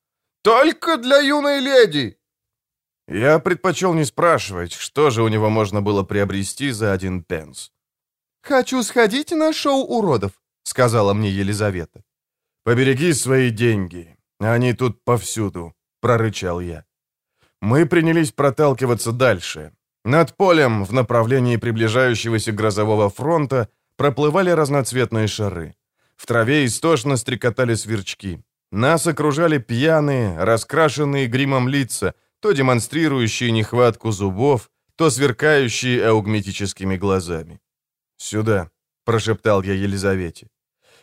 «Только для юной леди!» Я предпочел не спрашивать, что же у него можно было приобрести за один пенс. «Хочу сходить на шоу уродов», — сказала мне Елизавета. «Побереги свои деньги, они тут повсюду», — прорычал я. Мы принялись проталкиваться дальше. Над полем, в направлении приближающегося грозового фронта, проплывали разноцветные шары. В траве истошно стрекотали сверчки. Нас окружали пьяные, раскрашенные гримом лица, то демонстрирующие нехватку зубов, то сверкающие аугметическими глазами. «Сюда», — прошептал я Елизавете.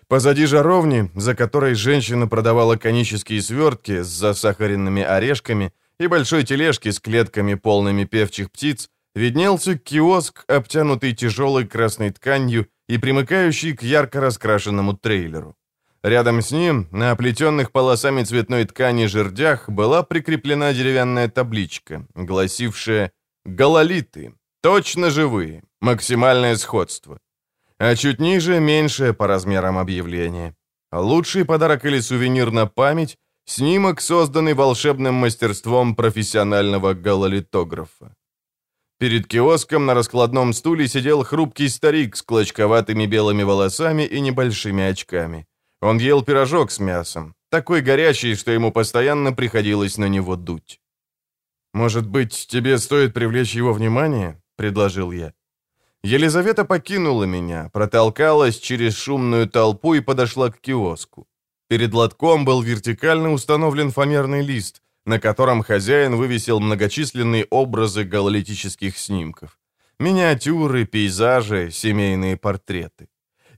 Позади жаровни, за которой женщина продавала конические свертки с засахаренными орешками и большой тележки с клетками, полными певчих птиц, виднелся киоск, обтянутый тяжелой красной тканью и примыкающий к ярко раскрашенному трейлеру. Рядом с ним, на оплетенных полосами цветной ткани жердях, была прикреплена деревянная табличка, гласившая «Гололиты. Точно живые. Максимальное сходство». А чуть ниже меньшее по размерам объявление. Лучший подарок или сувенир на память – снимок, созданный волшебным мастерством профессионального гололитографа. Перед киоском на раскладном стуле сидел хрупкий старик с клочковатыми белыми волосами и небольшими очками. Он ел пирожок с мясом, такой горячий, что ему постоянно приходилось на него дуть. «Может быть, тебе стоит привлечь его внимание?» — предложил я. Елизавета покинула меня, протолкалась через шумную толпу и подошла к киоску. Перед лотком был вертикально установлен фанерный лист, на котором хозяин вывесил многочисленные образы гололитических снимков. Миниатюры, пейзажи, семейные портреты.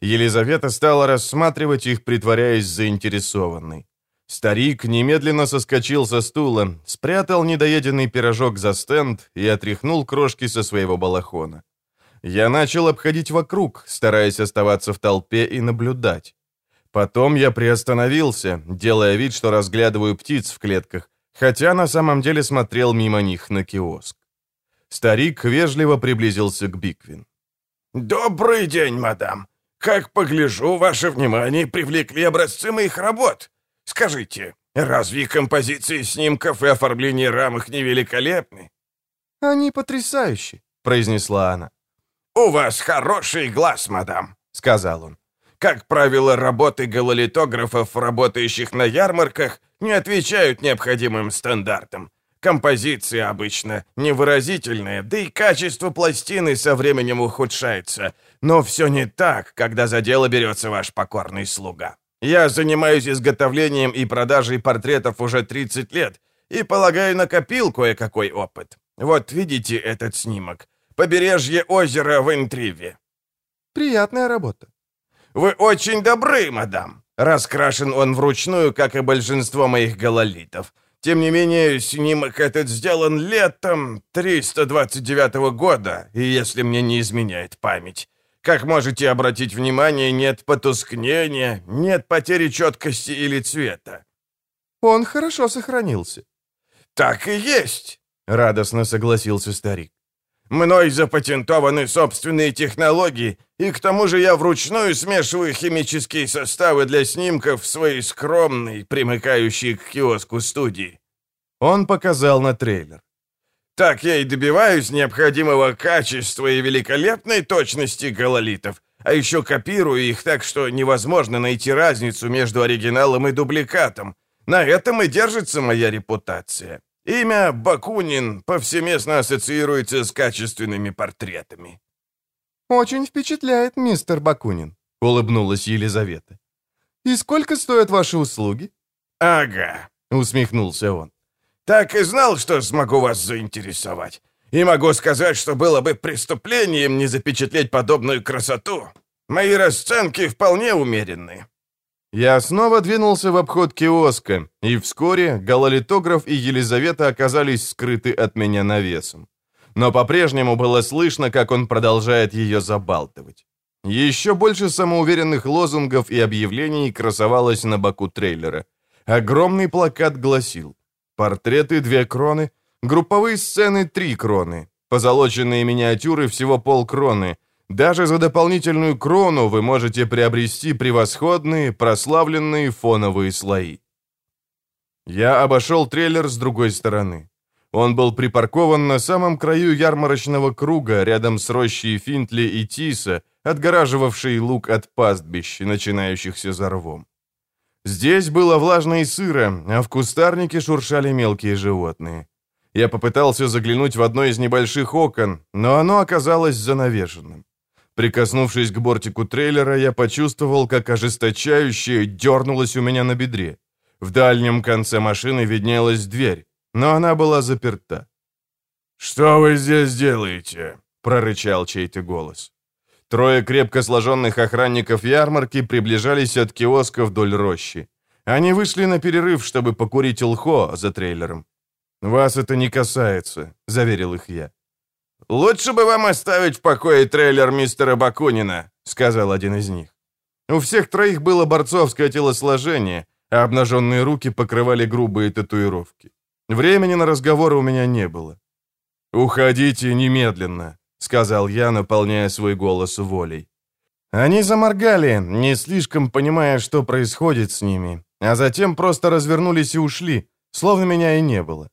Елизавета стала рассматривать их, притворяясь заинтересованной. Старик немедленно соскочил со стула, спрятал недоеденный пирожок за стенд и отряхнул крошки со своего балахона. Я начал обходить вокруг, стараясь оставаться в толпе и наблюдать. Потом я приостановился, делая вид, что разглядываю птиц в клетках, хотя на самом деле смотрел мимо них на киоск. Старик вежливо приблизился к Биквин. «Добрый день, мадам. Как погляжу, ваше внимание привлекли образцы моих работ. Скажите, разве композиции снимков и оформление рамок не великолепны?» «Они потрясающие», — произнесла она. «У вас хороший глаз, мадам», — сказал он. «Как правило, работы гололитографов, работающих на ярмарках, не отвечают необходимым стандартам. Композиции обычно невыразительные, да и качество пластины со временем ухудшается. Но все не так, когда за дело берется ваш покорный слуга. Я занимаюсь изготовлением и продажей портретов уже 30 лет и, полагаю, накопил кое-какой опыт. Вот видите этот снимок. Побережье озера в Интриве. Приятная работа. Вы очень добры, мадам. Раскрашен он вручную, как и большинство моих гололитов. Тем не менее, снимок этот сделан летом 329 года, и если мне не изменяет память. Как можете обратить внимание, нет потускнения, нет потери четкости или цвета. Он хорошо сохранился. Так и есть, радостно согласился старик. Мной запатентованы собственные технологии, и к тому же я вручную смешиваю химические составы для снимков в своей скромной, примыкающей к киоску студии». Он показал на трейлер. «Так я и добиваюсь необходимого качества и великолепной точности гололитов, а еще копирую их так, что невозможно найти разницу между оригиналом и дубликатом. На этом и держится моя репутация. Имя Бакунин повсеместно ассоциируется с качественными портретами». «Очень впечатляет, мистер Бакунин», — улыбнулась Елизавета. «И сколько стоят ваши услуги?» «Ага», — усмехнулся он. «Так и знал, что смогу вас заинтересовать. И могу сказать, что было бы преступлением не запечатлеть подобную красоту. Мои расценки вполне умеренные. Я снова двинулся в обход киоска, и вскоре гололитограф и Елизавета оказались скрыты от меня навесом. Но по-прежнему было слышно, как он продолжает ее забалтывать. Еще больше самоуверенных лозунгов и объявлений красовалось на боку трейлера. Огромный плакат гласил «Портреты две кроны», «Групповые сцены три кроны», «Позолоченные миниатюры всего полкроны», даже за дополнительную крону вы можете приобрести превосходные, прославленные фоновые слои. Я обошел трейлер с другой стороны. Он был припаркован на самом краю ярмарочного круга, рядом с рощей Финтли и Тиса, отгораживавшей луг от пастбищ, начинающихся за рвом. Здесь было влажно и сыро, а в кустарнике шуршали мелкие животные. Я попытался заглянуть в одно из небольших окон, но оно оказалось занавешенным. Прикоснувшись к бортику трейлера, я почувствовал, как ожесточающее дернулось у меня на бедре. В дальнем конце машины виднелась дверь, но она была заперта. «Что вы здесь делаете?» — прорычал чей-то голос. Трое крепко сложенных охранников ярмарки приближались от киоска вдоль рощи. Они вышли на перерыв, чтобы покурить лхо за трейлером. «Вас это не касается», — заверил их я. «Лучше бы вам оставить в покое трейлер мистера Бакунина», — сказал один из них. У всех троих было борцовское телосложение, а обнаженные руки покрывали грубые татуировки. Времени на разговоры у меня не было. «Уходите немедленно», — сказал я, наполняя свой голос волей. Они заморгали, не слишком понимая, что происходит с ними, а затем просто развернулись и ушли, словно меня и не было.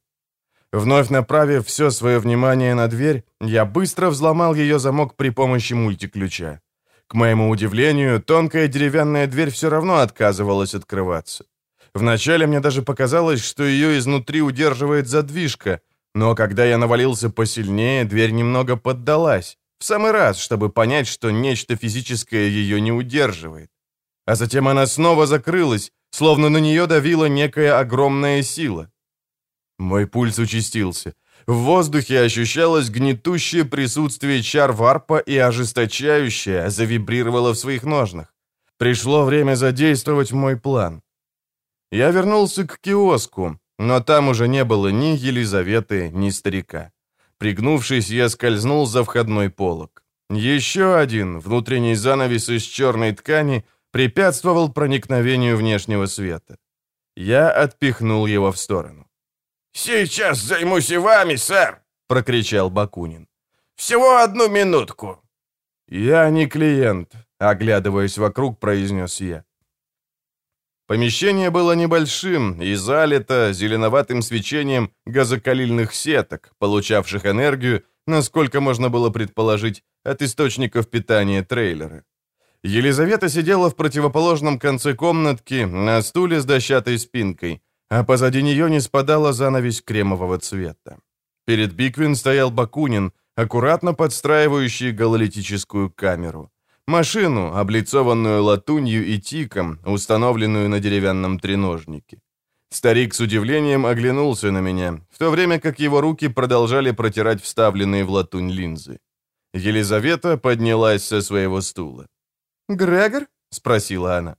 Вновь направив все свое внимание на дверь, я быстро взломал ее замок при помощи мультиключа. К моему удивлению, тонкая деревянная дверь все равно отказывалась открываться. Вначале мне даже показалось, что ее изнутри удерживает задвижка, но когда я навалился посильнее, дверь немного поддалась, в самый раз, чтобы понять, что нечто физическое ее не удерживает. А затем она снова закрылась, словно на нее давила некая огромная сила. Мой пульс участился. В воздухе ощущалось гнетущее присутствие чар варпа и ожесточающее завибрировало в своих ножнах. Пришло время задействовать мой план. Я вернулся к киоску, но там уже не было ни Елизаветы, ни старика. Пригнувшись, я скользнул за входной полог. Еще один внутренний занавес из черной ткани препятствовал проникновению внешнего света. Я отпихнул его в сторону. «Сейчас займусь и вами, сэр!» — прокричал Бакунин. «Всего одну минутку!» «Я не клиент», — оглядываясь вокруг, произнес я. Помещение было небольшим и залито зеленоватым свечением газокалильных сеток, получавших энергию, насколько можно было предположить, от источников питания трейлера. Елизавета сидела в противоположном конце комнатки на стуле с дощатой спинкой, а позади нее не спадала занавесь кремового цвета. Перед Биквин стоял Бакунин, аккуратно подстраивающий гололитическую камеру. Машину, облицованную латунью и тиком, установленную на деревянном треножнике. Старик с удивлением оглянулся на меня, в то время как его руки продолжали протирать вставленные в латунь линзы. Елизавета поднялась со своего стула. «Грегор?» — спросила она.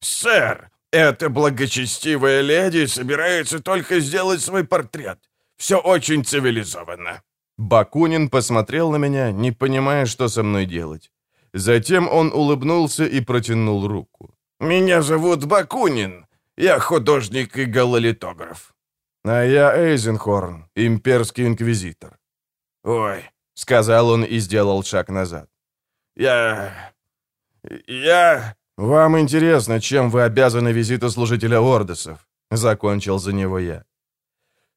«Сэр, эта благочестивая леди собирается только сделать свой портрет. Все очень цивилизованно». Бакунин посмотрел на меня, не понимая, что со мной делать. Затем он улыбнулся и протянул руку. «Меня зовут Бакунин. Я художник и гололитограф». «А я Эйзенхорн, имперский инквизитор». «Ой», — сказал он и сделал шаг назад. «Я... я...» «Вам интересно, чем вы обязаны визиту служителя Ордесов?» — закончил за него я.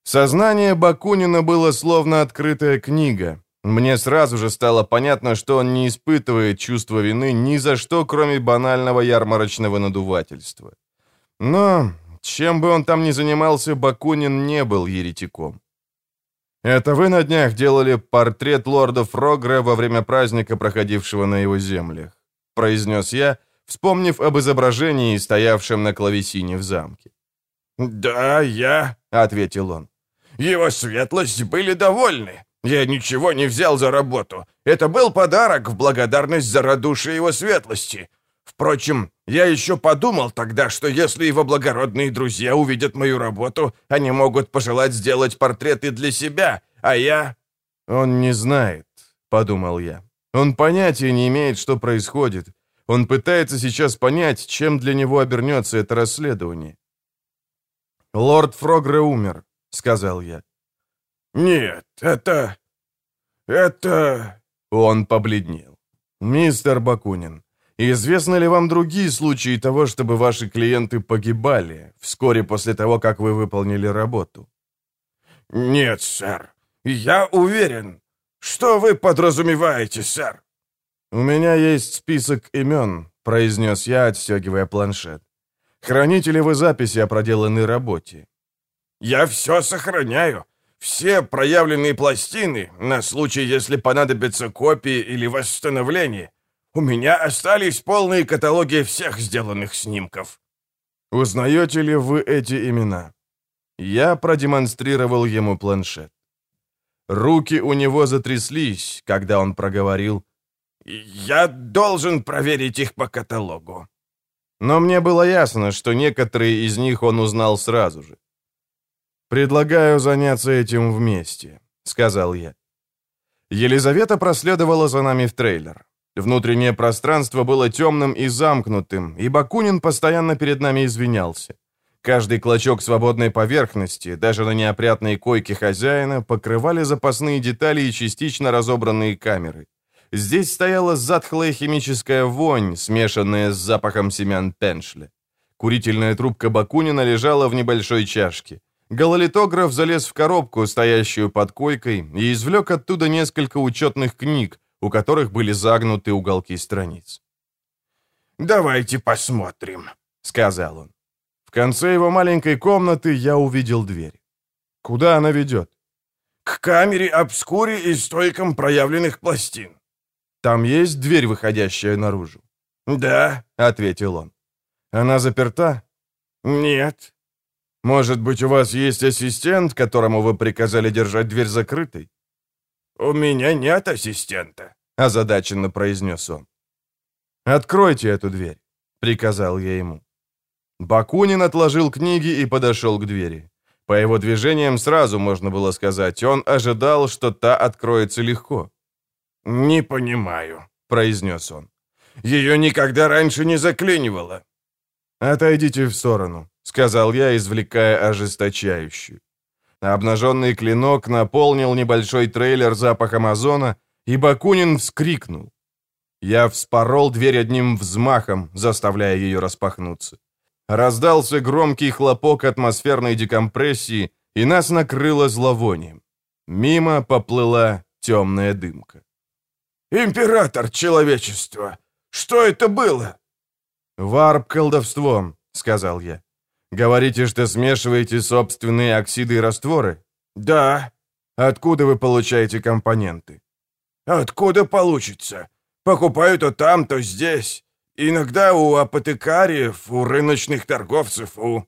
Сознание Бакунина было словно открытая книга, мне сразу же стало понятно, что он не испытывает чувства вины ни за что, кроме банального ярмарочного надувательства. Но, чем бы он там ни занимался, Бакунин не был еретиком. «Это вы на днях делали портрет лорда Фрогра во время праздника, проходившего на его землях», — произнес я, вспомнив об изображении, стоявшем на клавесине в замке. «Да, я», — ответил он. «Его светлость были довольны. Я ничего не взял за работу. Это был подарок в благодарность за радушие его светлости. Впрочем, я еще подумал тогда, что если его благородные друзья увидят мою работу, они могут пожелать сделать портреты для себя, а я...» «Он не знает», — подумал я. «Он понятия не имеет, что происходит. Он пытается сейчас понять, чем для него обернется это расследование». «Лорд Фрогре умер», — сказал я. «Нет, это... это...» Он побледнел. «Мистер Бакунин, известны ли вам другие случаи того, чтобы ваши клиенты погибали вскоре после того, как вы выполнили работу?» «Нет, сэр. Я уверен. Что вы подразумеваете, сэр?» «У меня есть список имен», — произнес я, отстегивая планшет. «Храните ли вы записи о проделанной работе?» «Я все сохраняю. Все проявленные пластины, на случай, если понадобятся копии или восстановление. У меня остались полные каталоги всех сделанных снимков». Узнаете ли вы эти имена?» Я продемонстрировал ему планшет. Руки у него затряслись, когда он проговорил «Я должен проверить их по каталогу». Но мне было ясно, что некоторые из них он узнал сразу же. «Предлагаю заняться этим вместе», — сказал я. Елизавета проследовала за нами в трейлер. Внутреннее пространство было темным и замкнутым, и Бакунин постоянно перед нами извинялся. Каждый клочок свободной поверхности, даже на неопрятной койке хозяина, покрывали запасные детали и частично разобранные камеры. Здесь стояла затхлая химическая вонь, смешанная с запахом семян пеншля. Курительная трубка Бакунина лежала в небольшой чашке. Гололитограф залез в коробку, стоящую под койкой, и извлек оттуда несколько учетных книг, у которых были загнуты уголки страниц. «Давайте посмотрим», — сказал он. В конце его маленькой комнаты я увидел дверь. Куда она ведет? «К камере обскури и стойкам проявленных пластин». «Там есть дверь, выходящая наружу?» «Да», — ответил он. «Она заперта?» «Нет». «Может быть, у вас есть ассистент, которому вы приказали держать дверь закрытой?» «У меня нет ассистента», — озадаченно произнес он. «Откройте эту дверь», — приказал я ему. Бакунин отложил книги и подошел к двери. По его движениям сразу можно было сказать, он ожидал, что та откроется легко. «Не понимаю», — произнес он. «Ее никогда раньше не заклинивало». «Отойдите в сторону», — сказал я, извлекая ожесточающую. Обнаженный клинок наполнил небольшой трейлер запахом озона, и Бакунин вскрикнул. Я вспорол дверь одним взмахом, заставляя ее распахнуться. Раздался громкий хлопок атмосферной декомпрессии, и нас накрыло зловонием. Мимо поплыла темная дымка. «Император человечества! Что это было?» «Варп колдовством», — сказал я. Говорите, что смешиваете собственные оксиды и растворы? Да. Откуда вы получаете компоненты? Откуда получится? Покупаю то там, то здесь. Иногда у апотекариев, у рыночных торговцев, у...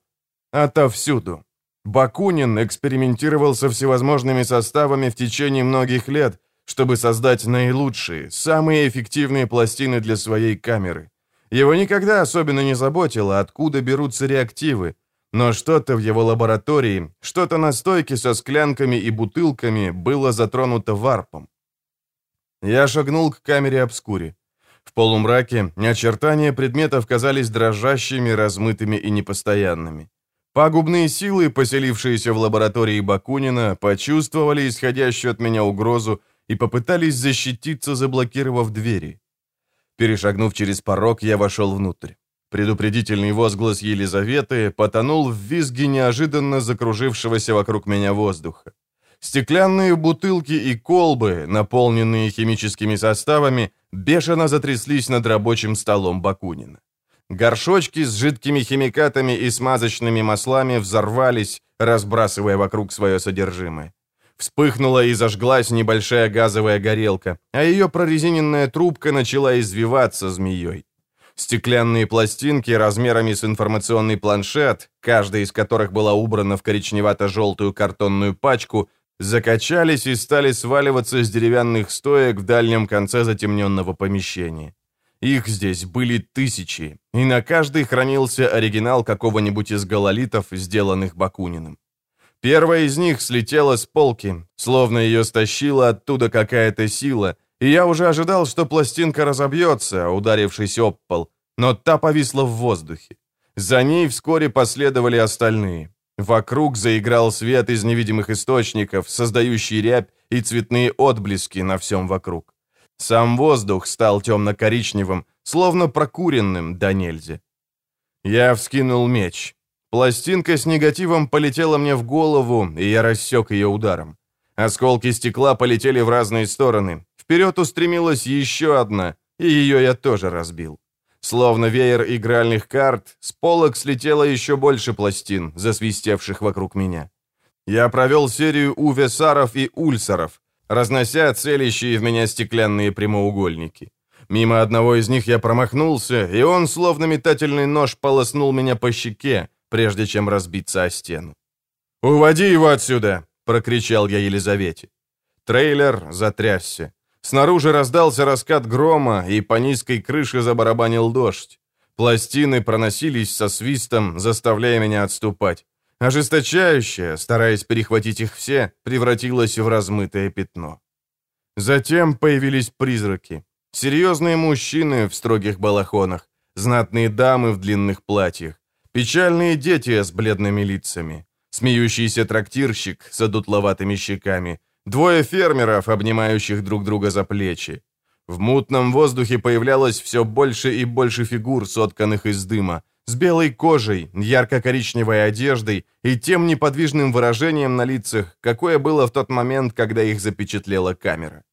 Отовсюду. Бакунин экспериментировал со всевозможными составами в течение многих лет, чтобы создать наилучшие, самые эффективные пластины для своей камеры. Его никогда особенно не заботило, откуда берутся реактивы, но что-то в его лаборатории, что-то на стойке со склянками и бутылками было затронуто варпом. Я шагнул к камере обскури. В полумраке очертания предметов казались дрожащими, размытыми и непостоянными. Пагубные силы, поселившиеся в лаборатории Бакунина, почувствовали исходящую от меня угрозу и попытались защититься, заблокировав двери. Перешагнув через порог, я вошел внутрь. Предупредительный возглас Елизаветы потонул в визге неожиданно закружившегося вокруг меня воздуха. Стеклянные бутылки и колбы, наполненные химическими составами, бешено затряслись над рабочим столом Бакунина. Горшочки с жидкими химикатами и смазочными маслами взорвались, разбрасывая вокруг свое содержимое. Вспыхнула и зажглась небольшая газовая горелка, а ее прорезиненная трубка начала извиваться змеей. Стеклянные пластинки размерами с информационный планшет, каждая из которых была убрана в коричневато-желтую картонную пачку, закачались и стали сваливаться с деревянных стоек в дальнем конце затемненного помещения. Их здесь были тысячи, и на каждой хранился оригинал какого-нибудь из гололитов, сделанных Бакуниным. Первая из них слетела с полки, словно ее стащила оттуда какая-то сила, и я уже ожидал, что пластинка разобьется, ударившись об пол, но та повисла в воздухе. За ней вскоре последовали остальные. Вокруг заиграл свет из невидимых источников, создающий рябь и цветные отблески на всем вокруг. Сам воздух стал темно-коричневым, словно прокуренным до нельзя. Я вскинул меч. Пластинка с негативом полетела мне в голову, и я рассек ее ударом. Осколки стекла полетели в разные стороны. Вперед устремилась еще одна, и ее я тоже разбил. Словно веер игральных карт, с полок слетело еще больше пластин, засвистевших вокруг меня. Я провел серию увесаров и ульсаров, разнося целящие в меня стеклянные прямоугольники. Мимо одного из них я промахнулся, и он, словно метательный нож, полоснул меня по щеке, прежде чем разбиться о стену. «Уводи его отсюда!» — прокричал я Елизавете. Трейлер затрясся. Снаружи раздался раскат грома, и по низкой крыше забарабанил дождь. Пластины проносились со свистом, заставляя меня отступать. Ожесточающее, стараясь перехватить их все, превратилось в размытое пятно. Затем появились призраки. Серьезные мужчины в строгих балахонах, знатные дамы в длинных платьях, печальные дети с бледными лицами, смеющийся трактирщик с одутловатыми щеками, двое фермеров, обнимающих друг друга за плечи. В мутном воздухе появлялось все больше и больше фигур, сотканных из дыма, с белой кожей, ярко-коричневой одеждой и тем неподвижным выражением на лицах, какое было в тот момент, когда их запечатлела камера.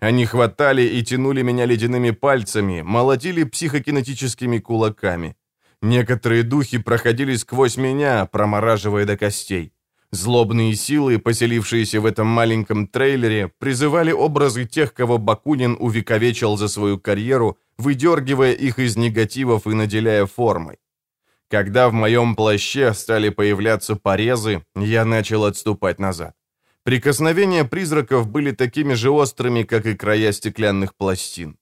Они хватали и тянули меня ледяными пальцами, молотили психокинетическими кулаками. Некоторые духи проходили сквозь меня, промораживая до костей. Злобные силы, поселившиеся в этом маленьком трейлере, призывали образы тех, кого Бакунин увековечил за свою карьеру, выдергивая их из негативов и наделяя формой. Когда в моем плаще стали появляться порезы, я начал отступать назад. Прикосновения призраков были такими же острыми, как и края стеклянных пластин.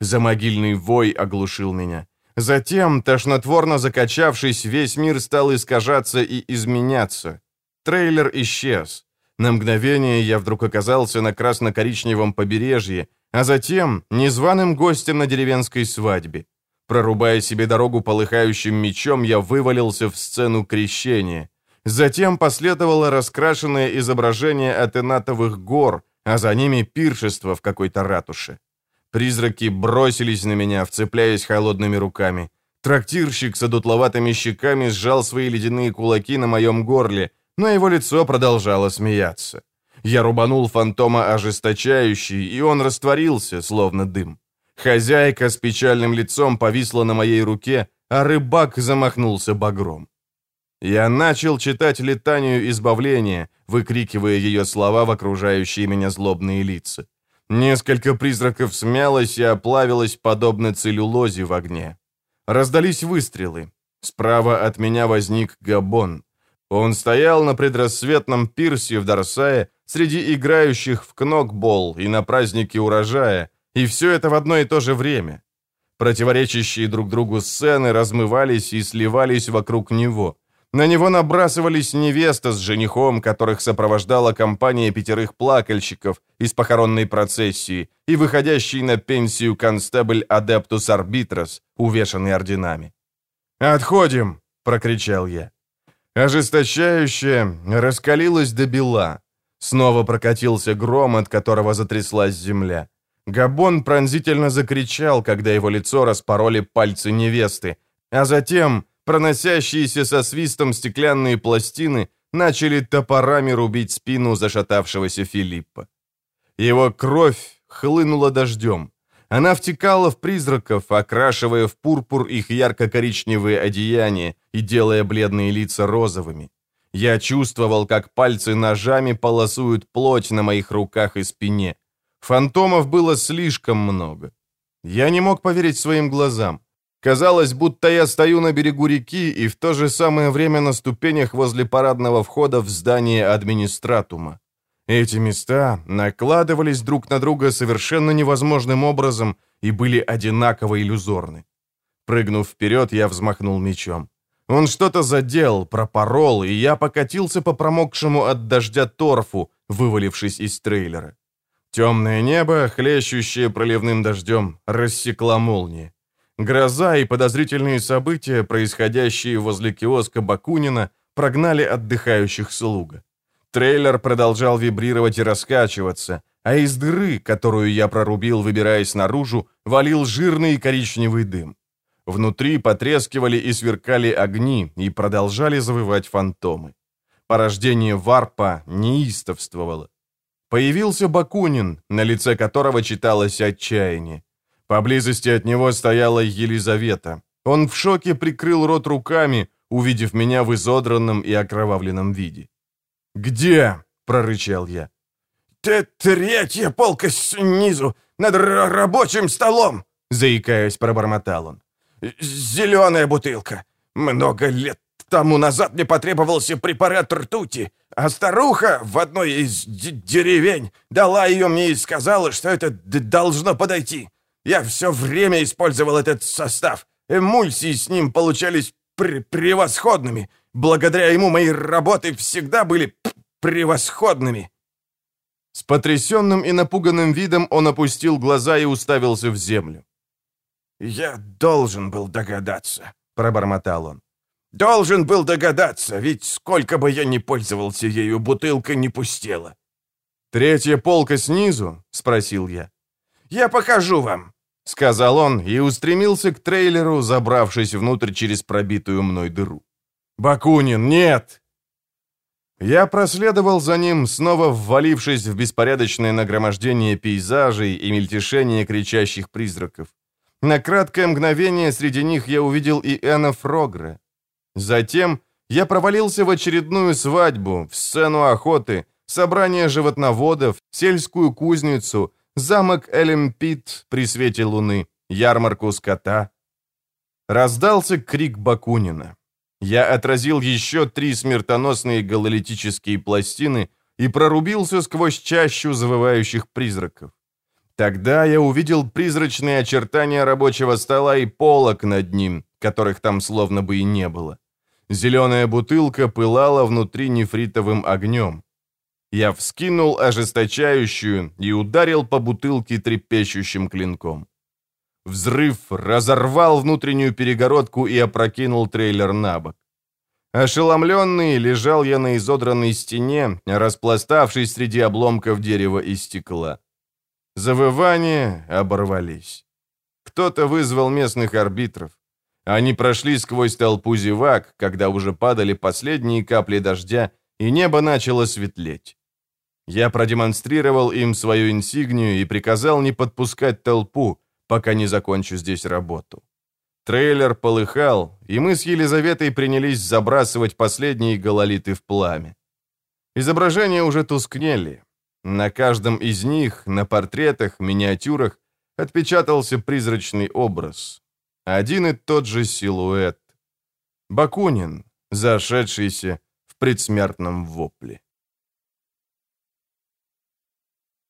Замогильный вой оглушил меня. Затем, тошнотворно закачавшись, весь мир стал искажаться и изменяться. Трейлер исчез. На мгновение я вдруг оказался на красно-коричневом побережье, а затем незваным гостем на деревенской свадьбе. Прорубая себе дорогу полыхающим мечом, я вывалился в сцену крещения. Затем последовало раскрашенное изображение атенатовых гор, а за ними пиршество в какой-то ратуше. Призраки бросились на меня, вцепляясь холодными руками. Трактирщик с одутловатыми щеками сжал свои ледяные кулаки на моем горле, но его лицо продолжало смеяться. Я рубанул фантома ожесточающий, и он растворился, словно дым. Хозяйка с печальным лицом повисла на моей руке, а рыбак замахнулся багром. Я начал читать летанию избавления, выкрикивая ее слова в окружающие меня злобные лица. Несколько призраков смялось и оплавилось, подобно целлюлозе в огне. Раздались выстрелы. Справа от меня возник Габон. Он стоял на предрассветном пирсе в Дарсае среди играющих в кнокбол и на празднике урожая, и все это в одно и то же время. Противоречащие друг другу сцены размывались и сливались вокруг него — на него набрасывались невеста с женихом, которых сопровождала компания пятерых плакальщиков из похоронной процессии и выходящий на пенсию констебль Адептус Арбитрос, увешанный орденами. «Отходим!» — прокричал я. Ожесточающе раскалилась до бела. Снова прокатился гром, от которого затряслась земля. Габон пронзительно закричал, когда его лицо распороли пальцы невесты, а затем Проносящиеся со свистом стеклянные пластины начали топорами рубить спину зашатавшегося Филиппа. Его кровь хлынула дождем. Она втекала в призраков, окрашивая в пурпур их ярко-коричневые одеяния и делая бледные лица розовыми. Я чувствовал, как пальцы ножами полосуют плоть на моих руках и спине. Фантомов было слишком много. Я не мог поверить своим глазам. Казалось, будто я стою на берегу реки и в то же самое время на ступенях возле парадного входа в здание администратума. Эти места накладывались друг на друга совершенно невозможным образом и были одинаково иллюзорны. Прыгнув вперед, я взмахнул мечом. Он что-то задел, пропорол, и я покатился по промокшему от дождя торфу, вывалившись из трейлера. Темное небо, хлещущее проливным дождем, рассекла молния. Гроза и подозрительные события, происходящие возле киоска Бакунина, прогнали отдыхающих слуга. Трейлер продолжал вибрировать и раскачиваться, а из дыры, которую я прорубил, выбираясь наружу, валил жирный коричневый дым. Внутри потрескивали и сверкали огни, и продолжали завывать фантомы. Порождение варпа неистовствовало. Появился Бакунин, на лице которого читалось отчаяние. Поблизости от него стояла Елизавета. Он в шоке прикрыл рот руками, увидев меня в изодранном и окровавленном виде. «Где?» — прорычал я. «Ты третья полка снизу, над рабочим столом!» — заикаясь, пробормотал он. «Зеленая бутылка. Много лет тому назад мне потребовался препарат ртути, а старуха в одной из деревень дала ее мне и сказала, что это должно подойти. Я все время использовал этот состав. Эмульсии с ним получались пр превосходными. Благодаря ему мои работы всегда были превосходными». С потрясенным и напуганным видом он опустил глаза и уставился в землю. «Я должен был догадаться», — пробормотал он. «Должен был догадаться, ведь сколько бы я ни пользовался ею, бутылка не пустела». «Третья полка снизу?» — спросил я. «Я покажу вам», — сказал он и устремился к трейлеру, забравшись внутрь через пробитую мной дыру. «Бакунин, нет!» Я проследовал за ним, снова ввалившись в беспорядочное нагромождение пейзажей и мельтешение кричащих призраков. На краткое мгновение среди них я увидел и Эна Фрогре. Затем я провалился в очередную свадьбу, в сцену охоты, собрание животноводов, сельскую кузницу, замок Элемпит при свете луны, ярмарку скота. Раздался крик Бакунина. Я отразил еще три смертоносные гололитические пластины и прорубился сквозь чащу завывающих призраков. Тогда я увидел призрачные очертания рабочего стола и полок над ним, которых там словно бы и не было. Зеленая бутылка пылала внутри нефритовым огнем. Я вскинул ожесточающую и ударил по бутылке трепещущим клинком. Взрыв разорвал внутреннюю перегородку и опрокинул трейлер на бок. Ошеломленный, лежал я на изодранной стене, распластавшись среди обломков дерева и стекла. Завывания оборвались. Кто-то вызвал местных арбитров. Они прошли сквозь толпу зевак, когда уже падали последние капли дождя, и небо начало светлеть. Я продемонстрировал им свою инсигнию и приказал не подпускать толпу, пока не закончу здесь работу. Трейлер полыхал, и мы с Елизаветой принялись забрасывать последние гололиты в пламя. Изображения уже тускнели. На каждом из них, на портретах, миниатюрах, отпечатался призрачный образ. Один и тот же силуэт. Бакунин, зашедшийся в предсмертном вопле.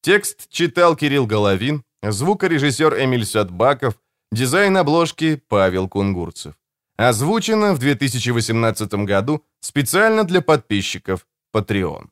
Текст читал Кирилл Головин, звукорежиссер Эмиль Садбаков, дизайн обложки Павел Кунгурцев. Озвучено в 2018 году специально для подписчиков Patreon.